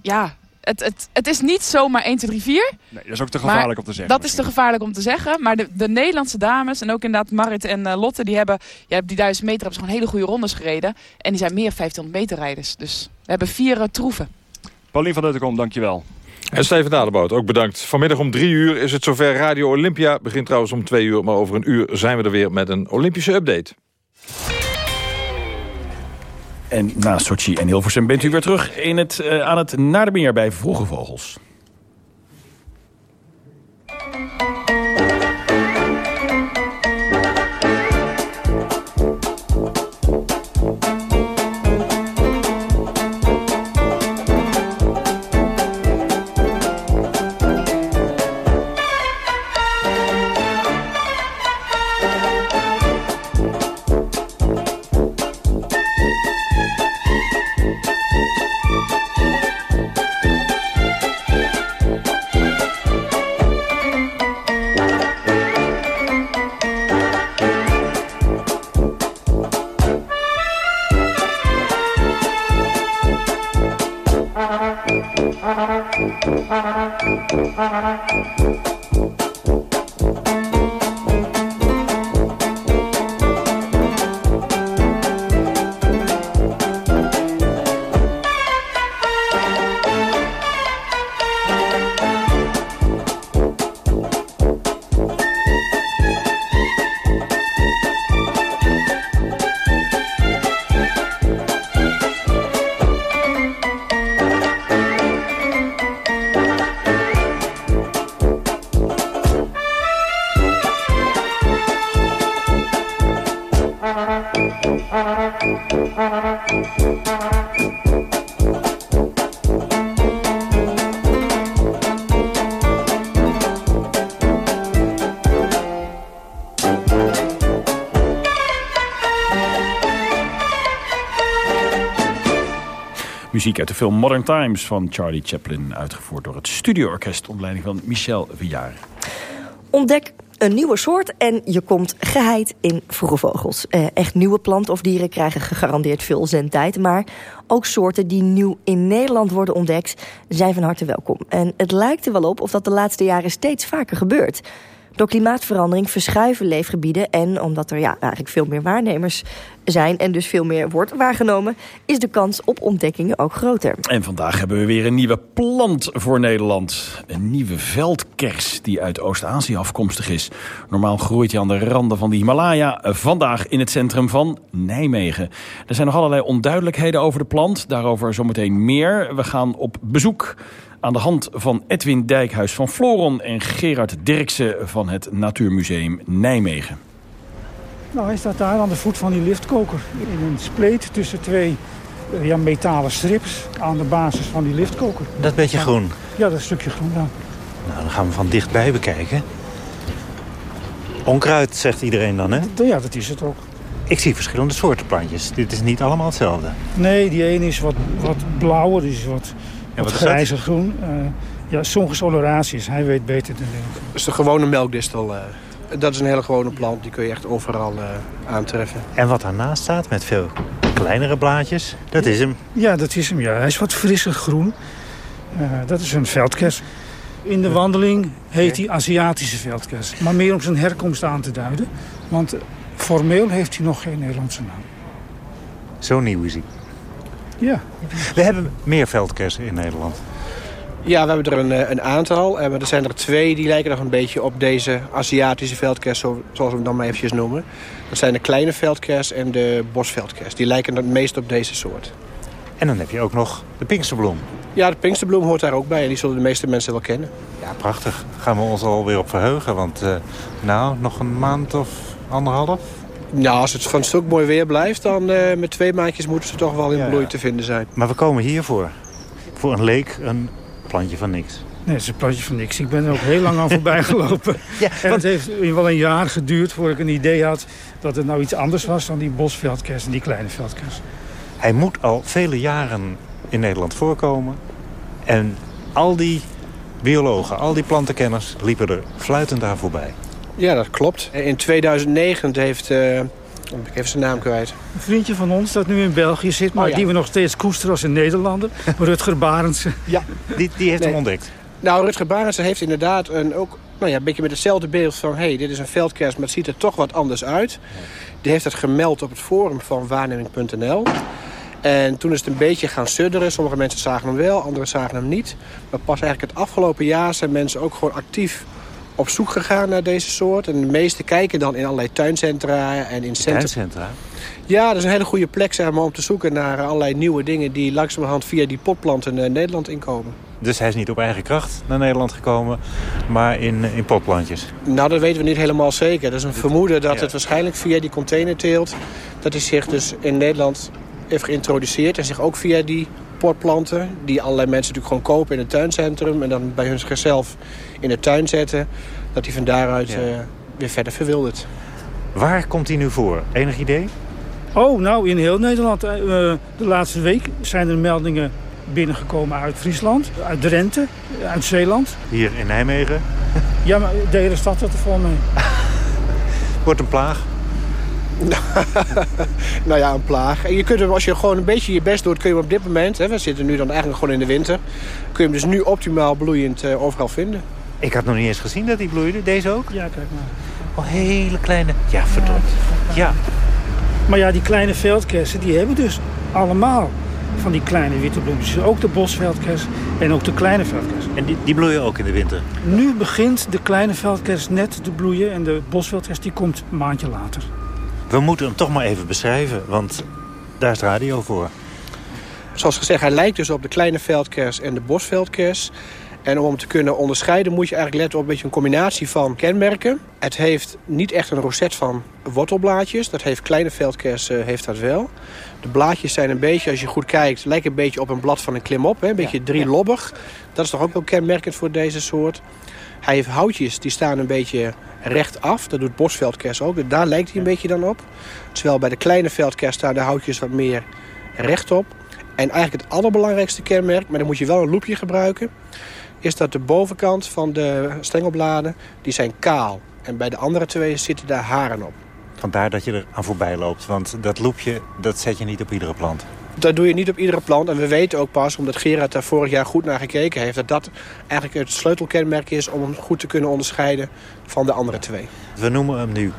S16: ja, het, het, het is niet zomaar 1, 2, 3, 4.
S15: Nee, dat is ook te gevaarlijk om te zeggen.
S16: Dat misschien. is te gevaarlijk om te zeggen. Maar de, de Nederlandse dames, en ook inderdaad Marit en uh, Lotte... die hebben ja, die 1000 meter hebben ze gewoon hele goede rondes gereden. En die zijn meer 1500 meter rijders. Dus we hebben vier uh, troeven.
S15: Paulien van Deutenkom, dankjewel.
S12: En Steven Dadebout, ook bedankt. Vanmiddag om drie uur is het zover Radio Olympia. Begint trouwens om twee uur, maar over een uur zijn we er weer met een Olympische update.
S3: En na Sochi en Hilversum bent u weer terug in het, uh, aan het Naardermeer bij Vroege Vogels. Muziek uit de film Modern Times van Charlie Chaplin... uitgevoerd door het studioorkest onder leiding van Michel Villard.
S4: Ontdek een nieuwe soort en je komt geheid in vroege vogels. Eh, echt nieuwe planten of dieren krijgen gegarandeerd veel zendtijd... maar ook soorten die nieuw in Nederland worden ontdekt... zijn van harte welkom. En het lijkt er wel op of dat de laatste jaren steeds vaker gebeurt... Door klimaatverandering verschuiven leefgebieden... en omdat er ja, eigenlijk veel meer waarnemers zijn... en dus veel meer wordt waargenomen... is de kans op ontdekkingen ook groter.
S3: En vandaag hebben we weer een nieuwe plant voor Nederland. Een nieuwe veldkers die uit Oost-Azië afkomstig is. Normaal groeit hij aan de randen van de Himalaya. Vandaag in het centrum van Nijmegen. Er zijn nog allerlei onduidelijkheden over de plant. Daarover zometeen meer. We gaan op bezoek aan de hand van Edwin Dijkhuis van Floron en Gerard Dirksen van het Natuurmuseum Nijmegen.
S17: Nou, hij staat daar aan de voet van die liftkoker. In een spleet tussen twee eh, ja, metalen strips aan de basis van die liftkoker.
S18: Dat beetje groen?
S17: Ja, dat stukje groen, ja.
S18: Nou, dan gaan we van dichtbij bekijken. Onkruid, zegt iedereen dan, hè?
S17: Ja, dat is het ook.
S18: Ik zie verschillende soorten plantjes. Dit is niet allemaal hetzelfde.
S17: Nee, die ene is wat, wat blauwer, die is wat en wat grijzer groen. Uh, ja, sommige oleraties. Hij weet beter dan ik.
S19: Dat is de gewone melkdistel. Uh, dat is een hele gewone plant. Die kun je echt overal uh, aantreffen.
S18: En wat daarnaast staat met veel kleinere blaadjes, dat is hem.
S17: Ja, dat is hem. Ja. Hij is wat frisser groen. dat is een veldkers. In de wandeling heet hij Aziatische veldkers. Maar meer om zijn herkomst aan te duiden. Want formeel heeft hij nog geen Nederlandse naam.
S18: Zo nieuw is hij.
S17: Ja.
S18: We hebben meer veldkersen in Nederland.
S19: Ja, we hebben er een, een aantal. Maar er zijn er twee die lijken nog een beetje op deze Aziatische veldkers, zoals we hem dan maar eventjes noemen. Dat zijn de kleine veldkers en de bosveldkers. Die lijken het meest op deze soort.
S18: En dan heb je ook nog de pinksterbloem.
S19: Ja, de pinksterbloem hoort daar ook bij en die zullen de meeste mensen wel kennen.
S18: Ja, prachtig. Gaan we ons alweer op verheugen, want uh, nou, nog een maand of anderhalf?
S19: Ja, als het van een stuk mooi weer blijft, dan uh, met twee maandjes moeten ze toch wel in bloei te vinden zijn.
S18: Maar we komen hiervoor. Voor een leek, een plantje van niks.
S17: Nee, het is een plantje van niks. Ik ben er ook heel lang aan <laughs> voorbij gelopen. ja, en het heeft wel een jaar geduurd voordat ik een idee had... dat het nou iets anders was dan die bosveldkers en die kleine veldkers.
S18: Hij moet al vele jaren in Nederland voorkomen. En al die biologen, al die plantenkenners liepen er fluitend daar voorbij.
S19: Ja, dat klopt. In 2009 heeft... Uh, ik even zijn naam kwijt.
S17: Een vriendje van ons dat nu in België zit... maar oh, die we nog steeds koesteren als een Nederlander. <laughs> Rutger Barendse.
S18: Ja, die, die heeft hem ontdekt.
S19: Nou, Rutger Barendse heeft inderdaad een, ook nou ja, een beetje met hetzelfde beeld van... hé, hey, dit is een veldkers, maar het ziet er toch wat anders uit. Die heeft het gemeld op het forum van waarneming.nl. En toen is het een beetje gaan sudderen. Sommige mensen zagen hem wel, anderen zagen hem niet. Maar pas eigenlijk het afgelopen jaar zijn mensen ook gewoon actief op zoek gegaan naar deze soort. En de meeste kijken dan in allerlei tuincentra en in centra.
S18: Tuincentra?
S19: Ja, dat is een hele goede plek zeg maar, om te zoeken naar allerlei nieuwe dingen... die langzamerhand via die potplanten uh, Nederland inkomen.
S18: Dus hij is niet op eigen kracht naar Nederland gekomen, maar in, in potplantjes?
S19: Nou, dat weten we niet helemaal zeker. Dat is een vermoeden dat het waarschijnlijk via die containerteelt... dat hij zich dus in Nederland heeft geïntroduceerd... en zich ook via die potplanten, die allerlei mensen natuurlijk gewoon kopen in het tuincentrum... en dan bij hunzelf in de tuin zetten, dat hij van daaruit ja. uh, weer verder verwildert.
S18: Waar komt hij nu voor? Enig idee?
S17: Oh, nou, in heel Nederland. Uh, de laatste week zijn er meldingen binnengekomen uit Friesland, uit Drenthe, uit Zeeland.
S18: Hier in Nijmegen?
S17: ja, maar de hele stad had er vol mee. <laughs>
S18: Wordt een plaag? <laughs>
S19: nou ja, een plaag. En je kunt hem, als je gewoon een beetje je best doet, kun je hem op dit moment... Hè, we zitten nu dan eigenlijk gewoon in de winter... kun je hem dus nu optimaal bloeiend uh, overal vinden.
S18: Ik had nog niet eens gezien dat hij bloeide. Deze ook?
S17: Ja, kijk maar.
S18: Oh, hele kleine... Ja, verdomd. Ja.
S17: Maar ja, die kleine veldkersen, die hebben dus allemaal van die kleine witte bloemetjes. Ook de bosveldkers en ook de kleine veldkers.
S18: En die, die bloeien ook in de winter?
S17: Nu begint de kleine veldkers net te bloeien en de bosveldkers die komt een maandje later.
S18: We moeten hem toch maar even beschrijven, want daar is de radio voor.
S19: Zoals gezegd, hij lijkt dus op de kleine veldkers en de bosveldkers. En om hem te kunnen onderscheiden moet je eigenlijk letten op een beetje een combinatie van kenmerken. Het heeft niet echt een roset van wortelblaadjes. Dat heeft kleine veldkers uh, heeft dat wel. De blaadjes zijn een beetje, als je goed kijkt, lijken een beetje op een blad van een klimop. Hè? Een beetje drielobbig. Dat is toch ook wel kenmerkend voor deze soort. Hij heeft houtjes, die staan een beetje rechtaf. Dat doet bosveldkers ook. Daar lijkt hij een beetje dan op. Terwijl bij de kleine veldkers staan de houtjes wat meer rechtop. En eigenlijk het allerbelangrijkste kenmerk, maar dan moet je wel een loepje gebruiken... is dat de bovenkant van de stengelbladen, die zijn kaal. En bij de andere twee zitten daar haren op.
S18: Vandaar dat je er aan voorbij loopt. Want dat loepje, dat zet je niet op iedere plant.
S19: Dat doe je niet op iedere plant. En we weten ook pas, omdat Gerard daar vorig jaar goed naar gekeken heeft... dat dat eigenlijk het sleutelkenmerk is om hem goed te kunnen onderscheiden van de andere twee.
S18: We noemen hem nu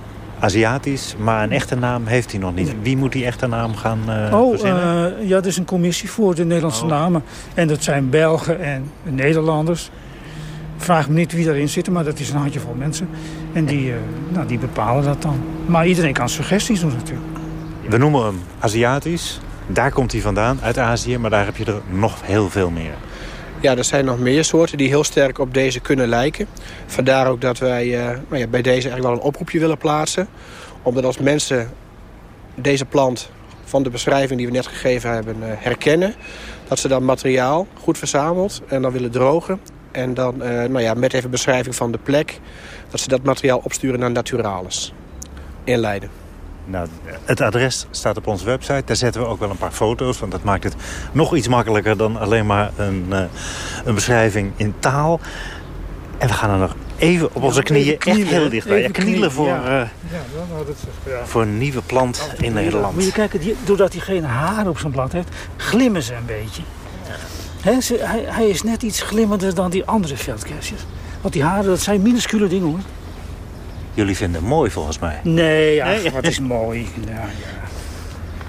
S18: Aziatisch, maar een echte naam heeft hij nog niet. Wie moet die echte naam gaan uh,
S17: oh,
S18: verzinnen?
S17: Uh, ja, er is een commissie voor de Nederlandse oh. namen. En dat zijn Belgen en Nederlanders. Vraag me niet wie daarin zitten, maar dat is een handjevol mensen. En die, uh, nou, die bepalen dat dan. Maar iedereen kan suggesties doen natuurlijk.
S18: We noemen hem Aziatisch. Daar komt hij vandaan, uit Azië, maar daar heb je er nog heel veel meer.
S19: Ja, er zijn nog meer soorten die heel sterk op deze kunnen lijken. Vandaar ook dat wij uh, nou ja, bij deze eigenlijk wel een oproepje willen plaatsen. Omdat als mensen deze plant van de beschrijving die we net gegeven hebben uh, herkennen... dat ze dan materiaal goed verzameld en dan willen drogen... en dan uh, nou ja, met even beschrijving van de plek... dat ze dat materiaal opsturen naar Naturalis in Leiden.
S18: Nou, het adres staat op onze website. Daar zetten we ook wel een paar foto's. Want dat maakt het nog iets makkelijker dan alleen maar een, uh, een beschrijving in taal. En we gaan er nog even op onze ja, knieën knielen, echt heel dichtbij. Ja, knielen, voor, ja. Uh, ja, nou, dat is, voor een nieuwe plant in Nederland.
S17: Moet je kijken, die, doordat hij geen haar op zijn blad heeft, glimmen ze een beetje. He, ze, hij, hij, is net iets glimmender dan die andere veldkersjes. Want die haren, dat zijn minuscule dingen hoor.
S18: Jullie vinden hem mooi volgens mij.
S17: Nee, nee? wat is <laughs> mooi. Ja, ja.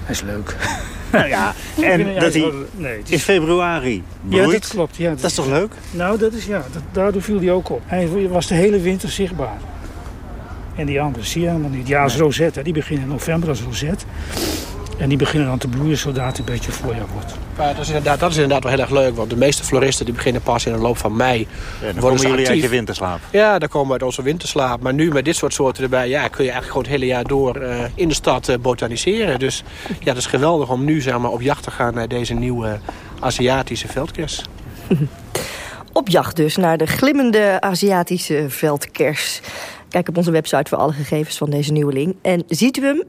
S17: Hij is leuk. <laughs>
S18: Nou ja, en dat hij nee, is... in februari bloeit.
S17: Ja, dat klopt. Ja, dat,
S18: dat is toch leuk?
S17: Nou, dat is ja. Dat, daardoor viel hij ook op. Hij was de hele winter zichtbaar. En die andere zie je helemaal niet. Ja, als nee. rozet. Hè. Die beginnen in november als rozet. En die beginnen dan te bloeien zodra het een beetje voorjaar wordt.
S19: Ja, dat, is inderdaad, dat is inderdaad wel heel erg leuk. Want de meeste floristen die beginnen pas in de loop van mei.
S18: Ja, dan komen jullie uit je winterslaap.
S19: Ja, dan komen we uit onze winterslaap. Maar nu met dit soort soorten erbij... Ja, kun je eigenlijk gewoon het hele jaar door uh, in de stad uh, botaniseren. Dus ja, dat is geweldig om nu zeg maar, op jacht te gaan naar deze nieuwe Aziatische veldkers. <laughs>
S4: op jacht dus naar de glimmende Aziatische veldkers. Kijk op onze website voor alle gegevens van deze nieuweling. En ziet u hem?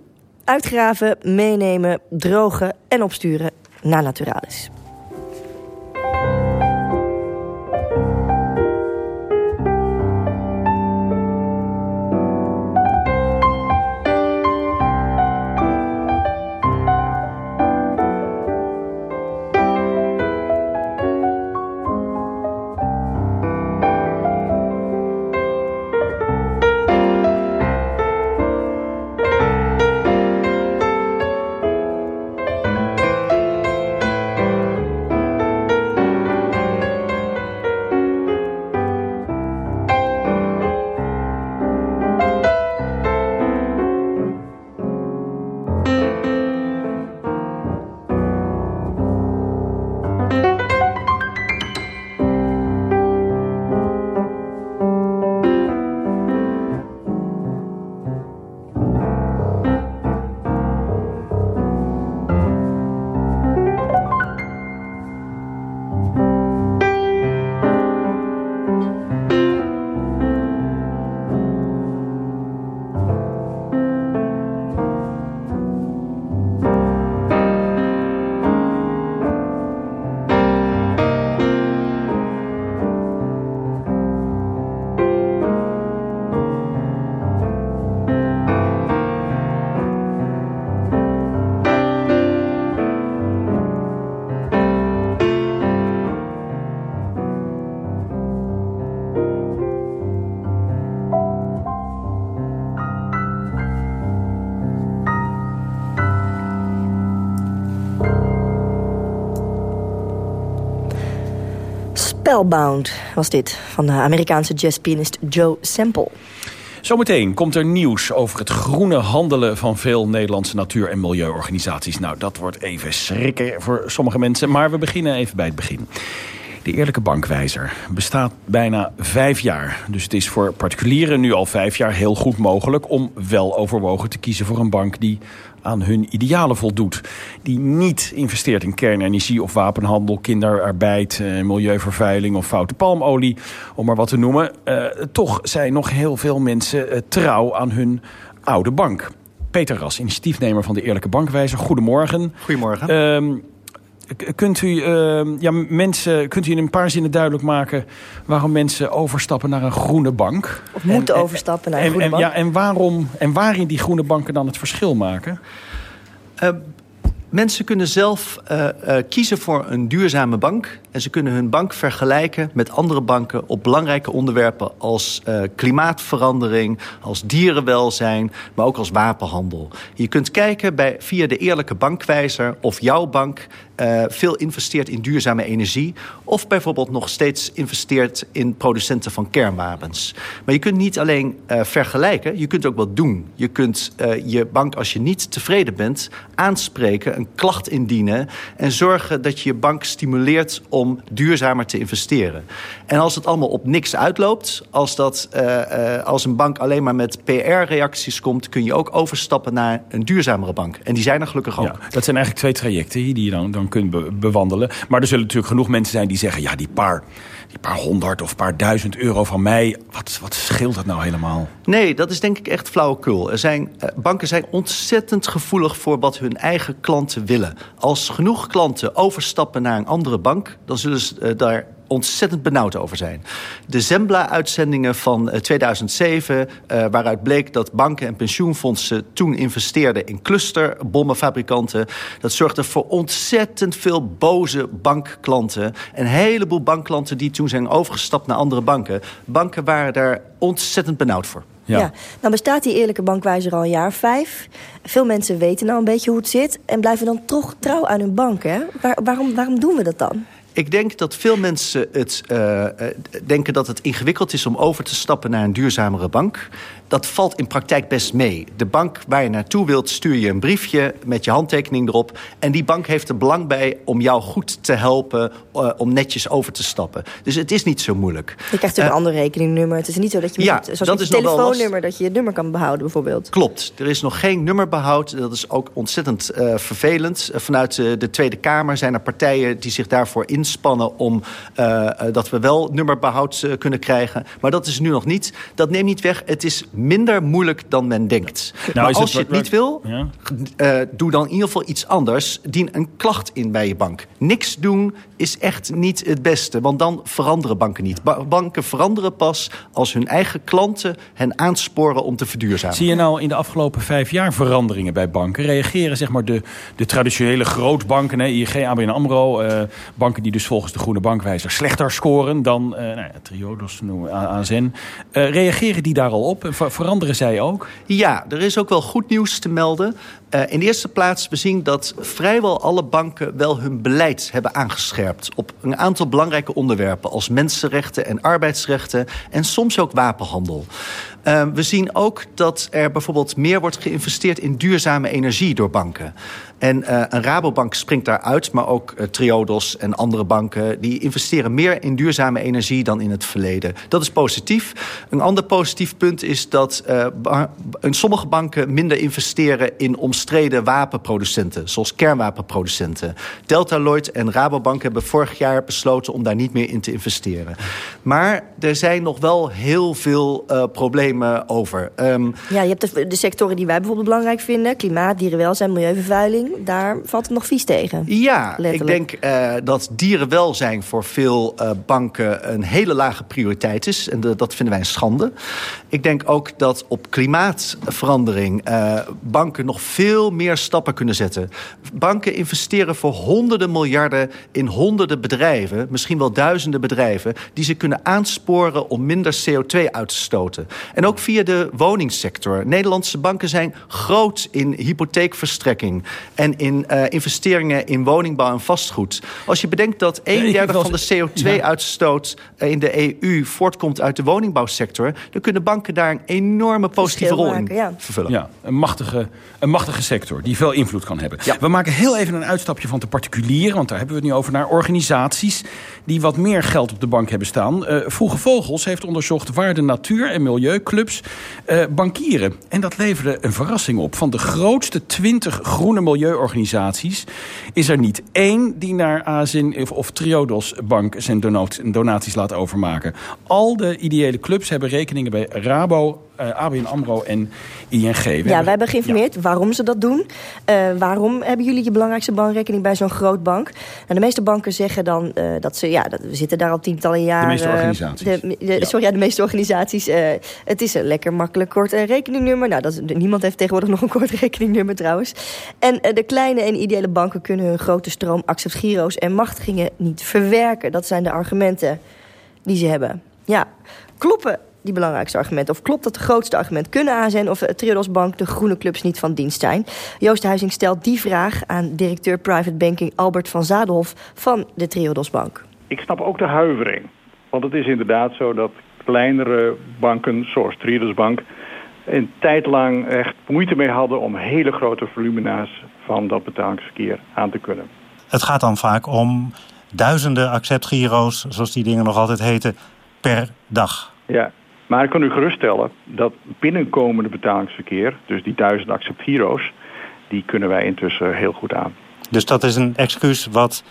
S4: Uitgraven, meenemen, drogen en opsturen naar Naturalis. Spellbound was dit, van de Amerikaanse jazzpianist Joe Sample.
S3: Zometeen komt er nieuws over het groene handelen van veel Nederlandse natuur- en milieuorganisaties. Nou, dat wordt even schrikken voor sommige mensen, maar we beginnen even bij het begin. De Eerlijke Bankwijzer bestaat bijna vijf jaar. Dus het is voor particulieren nu al vijf jaar heel goed mogelijk... om wel overwogen te kiezen voor een bank die aan hun idealen voldoet. Die niet investeert in kernenergie of wapenhandel, kinderarbeid, eh, milieuvervuiling of foute palmolie, om maar wat te noemen. Uh, toch zijn nog heel veel mensen uh, trouw aan hun oude bank. Peter Ras, initiatiefnemer van de Eerlijke Bankwijzer. Goedemorgen.
S20: Goedemorgen.
S3: Uh, kunt u, uh, ja, mensen, kunt u in een paar zinnen duidelijk maken... waarom mensen overstappen naar een groene bank?
S4: Of moeten en, overstappen naar een
S3: en,
S4: groene bank?
S3: Ja, en, waarom, en waarin die groene banken dan het verschil maken?
S20: Uh, mensen kunnen zelf uh, uh, kiezen voor een duurzame bank. En ze kunnen hun bank vergelijken met andere banken... op belangrijke onderwerpen als uh, klimaatverandering, als dierenwelzijn... maar ook als wapenhandel. Je kunt kijken bij, via de Eerlijke Bankwijzer of jouw bank... Uh, veel investeert in duurzame energie... of bijvoorbeeld nog steeds investeert in producenten van kernwapens. Maar je kunt niet alleen uh, vergelijken, je kunt ook wat doen. Je kunt je bank, als je niet tevreden bent, aanspreken... een klacht indienen en zorgen dat je je bank stimuleert... om duurzamer te investeren. En als het allemaal op niks uitloopt... als, dat, als een bank alleen maar met PR-reacties komt... kun je ook overstappen naar een duurzamere bank. En die zijn er gelukkig ook.
S3: Dat zijn eigenlijk twee trajecten die je dan... dan kunt be bewandelen. Maar er zullen natuurlijk genoeg mensen zijn die zeggen... ja, die paar, die paar honderd of paar duizend euro van mij... wat, wat scheelt dat nou helemaal?
S20: Nee, dat is denk ik echt flauwekul. Er zijn, uh, banken zijn ontzettend gevoelig voor wat hun eigen klanten willen. Als genoeg klanten overstappen naar een andere bank... dan zullen ze uh, daar ontzettend benauwd over zijn. De Zembla-uitzendingen van 2007, uh, waaruit bleek dat banken en pensioenfondsen toen investeerden in clusterbommenfabrikanten, dat zorgde voor ontzettend veel boze bankklanten. Een heleboel bankklanten die toen zijn overgestapt naar andere banken. Banken waren daar ontzettend benauwd voor.
S4: Ja. ja. nou bestaat die eerlijke bankwijzer al een jaar vijf. Veel mensen weten nou een beetje hoe het zit... en blijven dan toch trouw aan hun bank. Hè? Waar, waarom, waarom doen we dat dan?
S20: Ik denk dat veel mensen het, uh, denken dat het ingewikkeld is om over te stappen naar een duurzamere bank. Dat valt in praktijk best mee. De bank waar je naartoe wilt, stuur je een briefje met je handtekening erop. En die bank heeft er belang bij om jou goed te helpen uh, om netjes over te stappen. Dus het is niet zo moeilijk.
S4: Je krijgt een ander rekeningnummer. Het is niet zo dat je
S20: ja,
S4: met, zoals met je telefoonnummer dat je je nummer kan behouden bijvoorbeeld.
S20: Klopt. Er is nog geen nummerbehoud. Dat is ook ontzettend vervelend. vanuit de Tweede Kamer zijn er partijen die zich daarvoor in inspannen om uh, dat we wel nummerbehoud uh, kunnen krijgen. Maar dat is nu nog niet. Dat neemt niet weg. Het is minder moeilijk dan men denkt. Nou, maar als je het niet wil, ja? uh, doe dan in ieder geval iets anders. Dien een klacht in bij je bank. Niks doen is echt niet het beste. Want dan veranderen banken niet. Ba banken veranderen pas als hun eigen klanten hen aansporen om te verduurzamen.
S3: Zie je nou in de afgelopen vijf jaar veranderingen bij banken? Reageren zeg maar de, de traditionele grootbanken, hè, ING, ABN AMRO, banken die dus volgens de Groene Bankwijzer slechter scoren dan uh, nou ja, Triodos, ASN. Uh, reageren die daar al op? Ver veranderen zij ook?
S20: Ja, er is ook wel goed nieuws te melden. Uh, in de eerste plaats, we zien dat vrijwel alle banken wel hun beleid hebben aangescherpt op een aantal belangrijke onderwerpen als mensenrechten en arbeidsrechten en soms ook wapenhandel. Uh, we zien ook dat er bijvoorbeeld meer wordt geïnvesteerd in duurzame energie door banken. En uh, een Rabobank springt daaruit, maar ook Triodos en andere banken... die investeren meer in duurzame energie dan in het verleden. Dat is positief. Een ander positief punt is dat sommige banken minder investeren... in omstreden wapenproducenten, zoals kernwapenproducenten. Delta Lloyd en Rabobank hebben vorig jaar besloten om daar niet meer in te investeren. Maar er zijn nog wel heel veel problemen over. Um,
S4: ja, je hebt de, de sectoren die wij bijvoorbeeld belangrijk vinden. Klimaat, dierenwelzijn, milieuvervuiling daar valt het nog vies tegen.
S20: Ja, letterlijk. ik denk uh, dat dierenwelzijn voor veel uh, banken een hele lage prioriteit is. En de, dat vinden wij een schande. Ik denk ook dat op klimaatverandering banken nog veel veel meer stappen kunnen zetten. Banken investeren voor honderden miljarden in honderden bedrijven, misschien wel duizenden bedrijven, die ze kunnen aansporen om minder CO2 uit te stoten. En ook via de woningsector. Nederlandse banken zijn groot in hypotheekverstrekking en in uh, investeringen in woningbouw en vastgoed. Als je bedenkt dat een derde van de CO2-uitstoot in de EU voortkomt uit de woningbouwsector, dan kunnen banken daar een enorme positieve rol in vervullen.
S3: Ja, een machtige, een machtige sector die veel invloed kan hebben. We maken heel even een uitstapje van de particulieren, want daar hebben we het nu over, naar organisaties die wat meer geld op de bank hebben staan. Uh, Vroege Vogels heeft onderzocht waar de natuur- en milieuclubs uh, bankieren. En dat leverde een verrassing op. Van de grootste 20 groene milieuorganisaties is er niet één die naar ASIN of, of Triodos Bank zijn donaties laat overmaken. Al de ideële clubs hebben rekeningen bij Rabo, uh, ABN AMRO en ING. We
S4: ja, hebben, wij hebben geïnformeerd ja. waarom ze dat doen. Uh, waarom hebben jullie je belangrijkste bankrekening bij zo'n groot bank? Nou, de meeste banken zeggen dan uh, dat ze... Ja, dat, we zitten daar al tientallen jaren.
S3: De meeste organisaties.
S4: De, de, ja. Sorry, ja, de meeste organisaties. het is een lekker makkelijk kort rekeningnummer. Nou, dat, niemand heeft tegenwoordig nog een kort <laughs> rekeningnummer trouwens. En de kleine en ideale banken kunnen hun grote stroom accept-giro's en machtigingen niet verwerken. Dat zijn de argumenten die ze hebben. Ja, kloppen die belangrijkste argumenten? Of klopt dat de grootste argument? Kunnen ASN of Triodos Bank de groene clubs niet van dienst zijn? Joost Huizing stelt die vraag aan directeur Private Banking Albert van Zadelhof van de Triodos Bank.
S21: Ik snap ook de huivering. Want het is inderdaad zo dat kleinere banken, zoals Triodos Bank... een tijd lang echt moeite mee hadden om hele grote volumina's van dat betalingsverkeer aan te kunnen.
S18: Het gaat dan vaak om duizenden acceptgiro's, zoals die dingen nog altijd heten, per dag.
S21: Ja, maar ik kan u geruststellen dat binnenkomende betalingsverkeer, dus die duizend acceptgiro's, die kunnen wij intussen heel goed aan.
S18: Dus dat is een excuus wat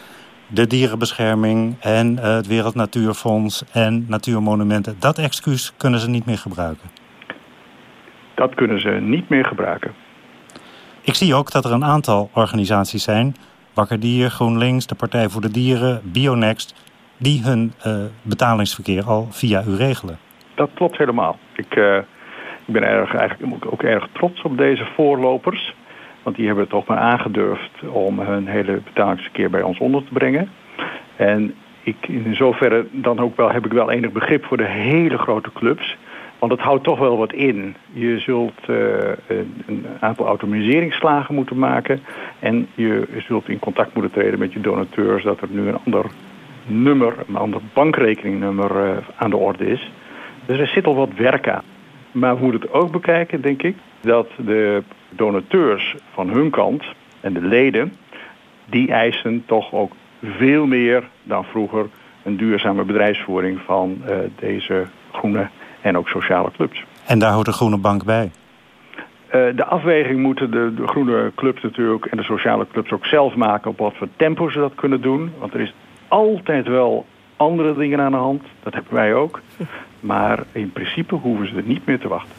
S18: de dierenbescherming en het Wereld Natuurfonds en natuurmonumenten, dat excuus kunnen ze niet meer gebruiken?
S21: Dat kunnen ze niet meer gebruiken.
S18: Ik zie ook dat er een aantal organisaties zijn, Wakker Dier, GroenLinks, de Partij voor de Dieren, Bionext, die hun uh, betalingsverkeer al via u regelen.
S21: Dat klopt helemaal. Ik, uh, ik ben erg, eigenlijk ook erg trots op deze voorlopers. Want die hebben toch maar aangedurfd om hun hele betalingsverkeer bij ons onder te brengen. En ik, in zoverre dan ook wel, heb ik wel enig begrip voor de hele grote clubs. Want het houdt toch wel wat in. Je zult uh, een, aantal automatiseringsslagen moeten maken. En je zult in contact moeten treden met je donateurs dat er nu een ander nummer, een ander bankrekeningnummer uh, aan de orde is. Dus er zit al wat werk aan. Maar we moeten het ook bekijken, denk ik, dat de donateurs van hun kant en de leden, die eisen toch ook veel meer dan vroeger een duurzame bedrijfsvoering van uh, deze groene en ook sociale clubs.
S18: En daar hoort de Groene Bank bij?
S21: Uh, de afweging moeten de, de, groene clubs natuurlijk en de sociale clubs ook zelf maken op wat voor tempo ze dat kunnen doen. Want er is altijd wel andere dingen aan de hand. Dat hebben wij ook. Maar in principe hoeven ze er niet meer te wachten.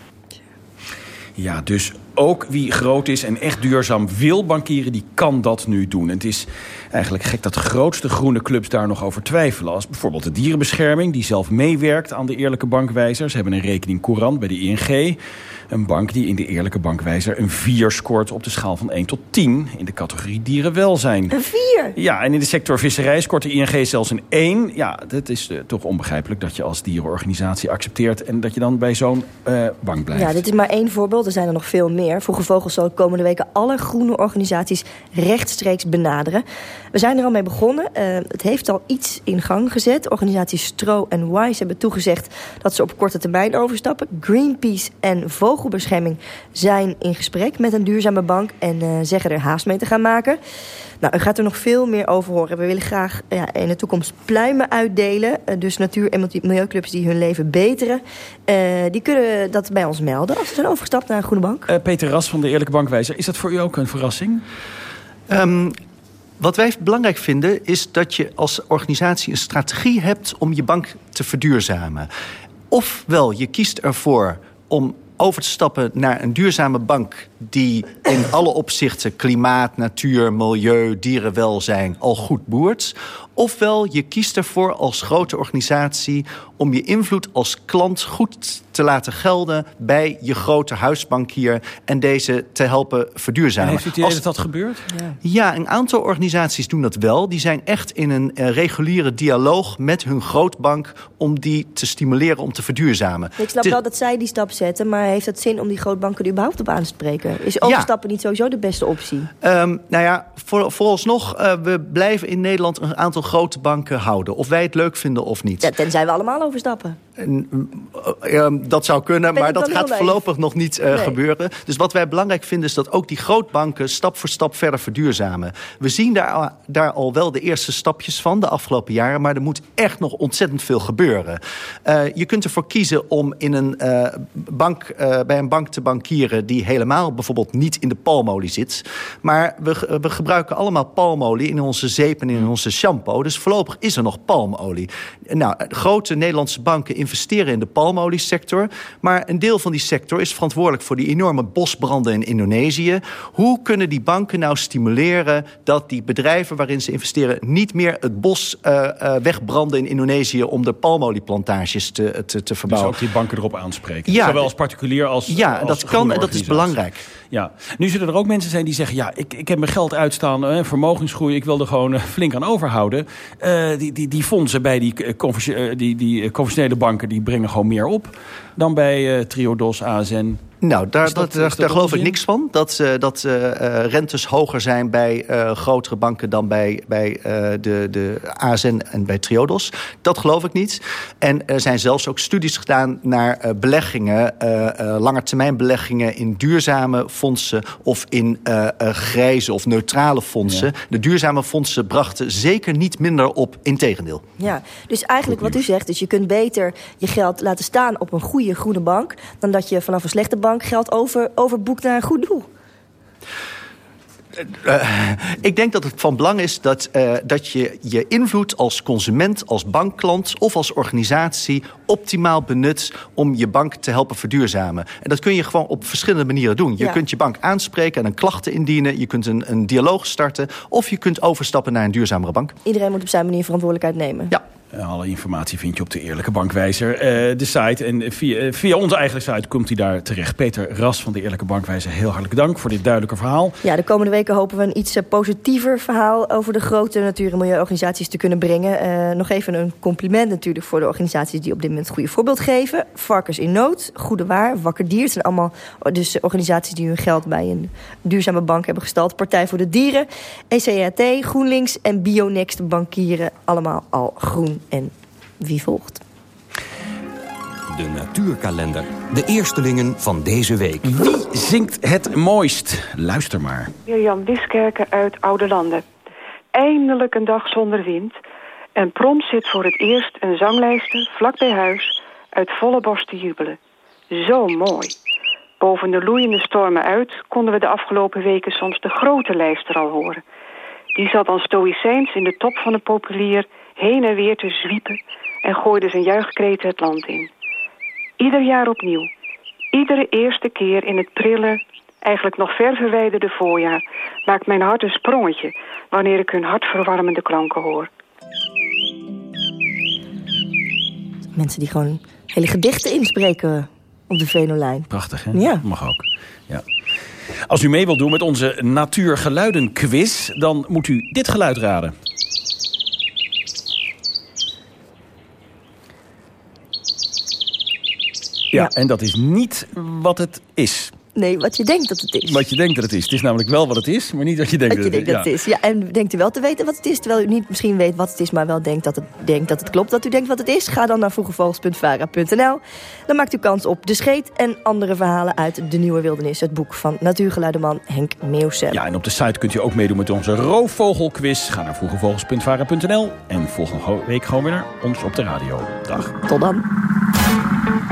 S3: Ja, dus ook wie groot is en echt duurzaam wil bankieren, die kan dat nu doen. En het is eigenlijk gek dat de grootste groene clubs daar nog over twijfelen. Als bijvoorbeeld de dierenbescherming, die zelf meewerkt aan de eerlijke bankwijzer. Ze hebben een rekening courant bij de ING. Een bank die in de eerlijke bankwijzer een 4 scoort op de schaal van 1 tot 10 in de categorie dierenwelzijn.
S4: Een 4?
S3: Ja, en in de sector visserij scoort de ING zelfs een 1. Ja, dat is uh, toch onbegrijpelijk dat je als dierenorganisatie accepteert en dat je dan bij zo'n uh, bank blijft.
S4: Ja, dit is maar één voorbeeld. Er zijn er nog veel meer. Vroege Vogels zal de komende weken alle groene organisaties rechtstreeks benaderen. We zijn er al mee begonnen. Uh, het heeft al iets in gang gezet. Organisaties Stro en Wise hebben toegezegd dat ze op korte termijn overstappen. Greenpeace en Vogelbescherming zijn in gesprek met een duurzame bank en uh, zeggen er haast mee te gaan maken. Nou, u gaat er nog veel meer over horen. We willen graag ja, in de toekomst pluimen uitdelen. Uh, dus natuur- en milieuclubs die hun leven beteren. Uh, die kunnen dat bij ons melden als ze zijn overgestapt naar een groene bank.
S3: Uh, Peter Ras van de Eerlijke Bankwijzer. Is dat voor u ook een verrassing?
S20: Um, wat wij belangrijk vinden is dat je als organisatie een strategie hebt om je bank te verduurzamen. Ofwel je kiest ervoor om over te stappen naar een duurzame bank die in alle opzichten klimaat, natuur, milieu, dierenwelzijn al goed boert. Ofwel je kiest ervoor als grote organisatie om je invloed als klant goed te laten gelden bij je grote huisbankier en deze te helpen verduurzamen.
S3: En heeft u het idee
S20: Als-
S3: dat dat gebeurt?
S20: ja, een aantal organisaties doen dat wel. Die zijn echt in een eh, reguliere dialoog met hun grootbank om die te stimuleren om te verduurzamen.
S4: Ik snap wel dat zij die stap zetten, maar heeft het zin om die grootbanken er überhaupt op aan te spreken? Is overstappen niet sowieso de beste optie?
S20: Ehm, nou ja, voor, vooralsnog, eh, we blijven in Nederland een aantal grote banken houden. Of wij het leuk vinden of niet.
S4: Ja, tenzij we allemaal overstappen.
S20: Eh, dat zou kunnen, maar dat gaat voorlopig nog niet eh,
S4: Nee.
S20: gebeuren. Dus wat wij belangrijk vinden is dat ook die grootbanken stap voor stap verder verduurzamen. We zien daar, al- daar al wel de eerste stapjes van de afgelopen jaren, maar er moet echt nog ontzettend veel gebeuren. Eh, je kunt ervoor kiezen om in een, bank, bij een bank te bankieren die helemaal bijvoorbeeld niet in de palmolie zit. Maar we, we gebruiken allemaal palmolie in onze zeep en in onze shampoo. Dus voorlopig is er nog palmolie. Nou, grote Nederlandse banken investeren in de palmoliesector. Maar een deel van die sector is verantwoordelijk voor die enorme bosbranden in Indonesië. Hoe kunnen die banken nou stimuleren dat die bedrijven waarin ze investeren niet meer het bos eh, eh, wegbranden in Indonesië om de palmolieplantages te, te, te
S3: Dus
S20: verbouwen?
S3: ook die banken erop aanspreken.
S20: Ja,
S3: Zowel als particulier als
S20: Ja,
S3: als
S20: dat kan en dat is belangrijk.
S3: Ja. Nu zullen er ook mensen zijn die zeggen... ja, ik, ik heb mijn geld uitstaan, eh, vermogensgroei... ik wil er gewoon eh, flink aan overhouden. Eh, die, die, die fondsen bij die, eh, die, die conventionele banken... die brengen gewoon meer op dan bij eh, Triodos, ASN...
S20: Nou, daar,
S3: dat-
S20: dat, daar,
S3: dat
S20: daar geloof ik niks van. Dat, eh, dat eh, eh, rentes hoger zijn bij eh, grotere banken dan bij, bij eh, de, de ASN en bij Triodos. Dat geloof ik niet. En er zijn zelfs ook studies gedaan naar eh, beleggingen, eh eh langetermijnbeleggingen in duurzame fondsen of in eh, eh, grijze of neutrale fondsen. De duurzame fondsen brachten zeker niet minder op, integendeel.
S4: Ja, dus eigenlijk wat u zegt, dus je kunt beter je geld laten staan op een goede groene bank... dan dat je vanaf een slechte bank geld over, overboekt naar een goed doel.
S20: Eh, ik denk dat het van belang is dat, eh, dat je je invloed als consument, als bankklant of als organisatie optimaal benut om je bank te helpen verduurzamen. En dat kun je gewoon op verschillende manieren doen. Je
S4: Ja.
S20: kunt je bank aanspreken en een klachten indienen. Je kunt een, een dialoog starten. Of je kunt overstappen naar een duurzamere bank.
S4: Iedereen moet op zijn manier verantwoordelijkheid nemen.
S20: Ja.
S3: Eh, Alle informatie vind je op de Eerlijke Bankwijzer, eh, de site. En via, eh, via onze eigen site komt hij daar terecht. Peter Ras van de Eerlijke Bankwijzer, heel hartelijk dank voor dit duidelijke verhaal.
S4: Ja, de komende weken hopen we een iets positiever verhaal... over de grote natuur- en milieuorganisaties te kunnen brengen. Nog even een compliment natuurlijk voor de organisaties... die op dit moment goede voorbeeld geven. Varkens in Nood, Goede Waar, Wakker Dier. Het zijn allemaal dus organisaties die hun geld bij een duurzame bank hebben gestald. Partij voor de Dieren, ECAT, GroenLinks en Bionext bankieren. Allemaal al groen. En wie volgt?
S8: De natuurkalender. De eerstelingen van deze week.
S3: Wie zingt het mooist? Luister maar.
S22: Mirjam Wiskerken uit Oude Landen. Eindelijk een dag zonder wind. En prompt zit voor het eerst een zanglijster vlak bij huis uit volle borst te jubelen. Zo mooi. Boven de loeiende stormen uit konden we de afgelopen weken soms de grote lijster al horen. Die zat dan stoïcijns in de top van een populier heen en weer te zwiepen en gooide zijn juichkreten het land in. Ieder jaar opnieuw. Iedere eerste keer in het prille, eigenlijk nog ver verwijderde voorjaar... maakt mijn hart een sprongetje wanneer ik hun hartverwarmende klanken hoor.
S4: Mensen die gewoon hele gedichten inspreken op de Venolijn.
S3: Prachtig, hè?
S4: Ja.
S3: Mag ook. Ja. Als u mee wilt doen met onze Natuurgeluiden quiz... dan moet u dit geluid raden. Ja, en dat is niet wat het is.
S4: Nee, wat je denkt dat het is.
S3: Wat je denkt dat het is. Het is namelijk wel wat het is, maar niet wat je denkt
S4: Dat je
S3: dat
S4: denkt
S3: het
S4: dat
S3: is.
S4: het is. Ja, en denkt u wel te weten wat het is, terwijl u niet misschien weet wat het is, maar wel denkt dat het, denkt dat het klopt dat u denkt wat het is. Ga dan naar vroegevogels.vara.nl. Dan maakt u kans op De Scheet en andere verhalen uit De Nieuwe Wildernis. Het boek van natuurgeluideman Henk Meeuwse.
S3: Ja, en op de site kunt u ook meedoen met onze roofvogelquiz. Ga naar vroegevogels.vara.nl en volgende week gewoon weer naar ons op de radio. Dag.
S4: Tot dan.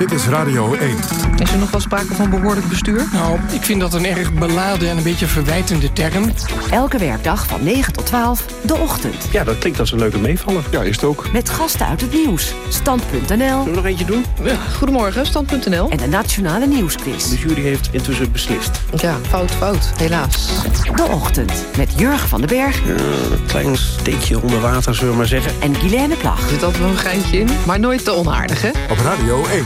S11: Dit is Radio 1.
S23: Is er nog wel sprake van behoorlijk bestuur?
S24: Nou, ik vind dat een erg beladen en een beetje verwijtende term.
S25: Elke werkdag van 9 tot 12, de ochtend.
S26: Ja, dat klinkt als een leuke meevaller.
S11: Ja, is het ook.
S25: Met gasten uit het nieuws. Stand.nl.
S26: Zullen we nog eentje doen?
S23: Ja, goedemorgen, Stand.nl.
S25: En de Nationale Nieuwsquiz.
S26: De jury heeft intussen beslist.
S23: Ja, fout, fout, helaas.
S25: De ochtend met Jurgen van den Berg.
S26: Ja, een klein steekje onder water, zullen we maar zeggen.
S25: En Guilaine Plag.
S23: Er zit altijd wel een geintje in, maar nooit te onaardig, hè?
S11: Op Radio 1.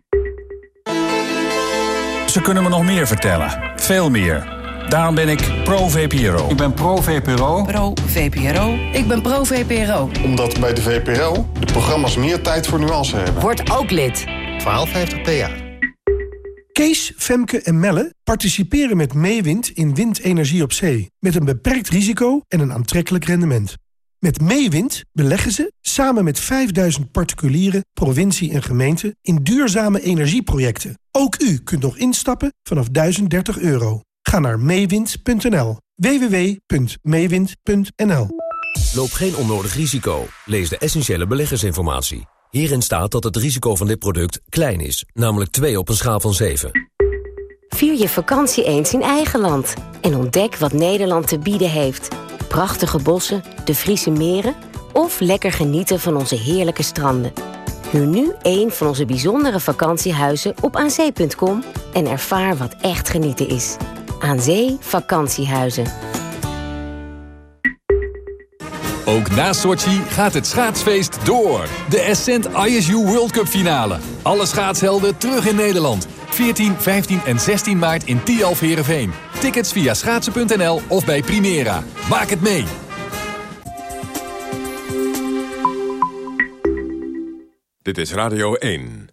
S27: Ze kunnen me nog meer vertellen. Veel meer. Daarom ben ik pro-VPRO. Ik ben pro-VPRO.
S25: Pro-VPRO. Ik ben pro-VPRO.
S28: Omdat bij de VPRO de programma's meer tijd voor nuance hebben.
S25: Word ook lid.
S28: 1250 PA.
S29: Kees, Femke en Melle participeren met Meewind in windenergie op zee. Met een beperkt risico en een aantrekkelijk rendement. Met Meewind beleggen ze, samen met 5000 particulieren, provincie en gemeente... in duurzame energieprojecten. Ook u kunt nog instappen vanaf 1030 euro. Ga naar meewind.nl. www.meewind.nl
S30: Loop geen onnodig risico. Lees de essentiële beleggersinformatie. Hierin staat dat het risico van dit product klein is, namelijk 2 op een schaal van 7.
S25: Vier je vakantie eens in eigen land. En ontdek wat Nederland te bieden heeft. Prachtige bossen, de Friese meren... of lekker genieten van onze heerlijke stranden. Huur nu een van onze bijzondere vakantiehuizen op aanzee.com... en ervaar wat echt genieten is. Aan Zee Vakantiehuizen.
S31: Ook na Sochi gaat het schaatsfeest door. De Ascent ISU World Cup finale. Alle schaatshelden terug in Nederland. 14, 15 en 16 maart in Tialf Herenveen. Tickets via schaatsen.nl of bij Primera. Maak het mee!
S11: Dit is Radio 1.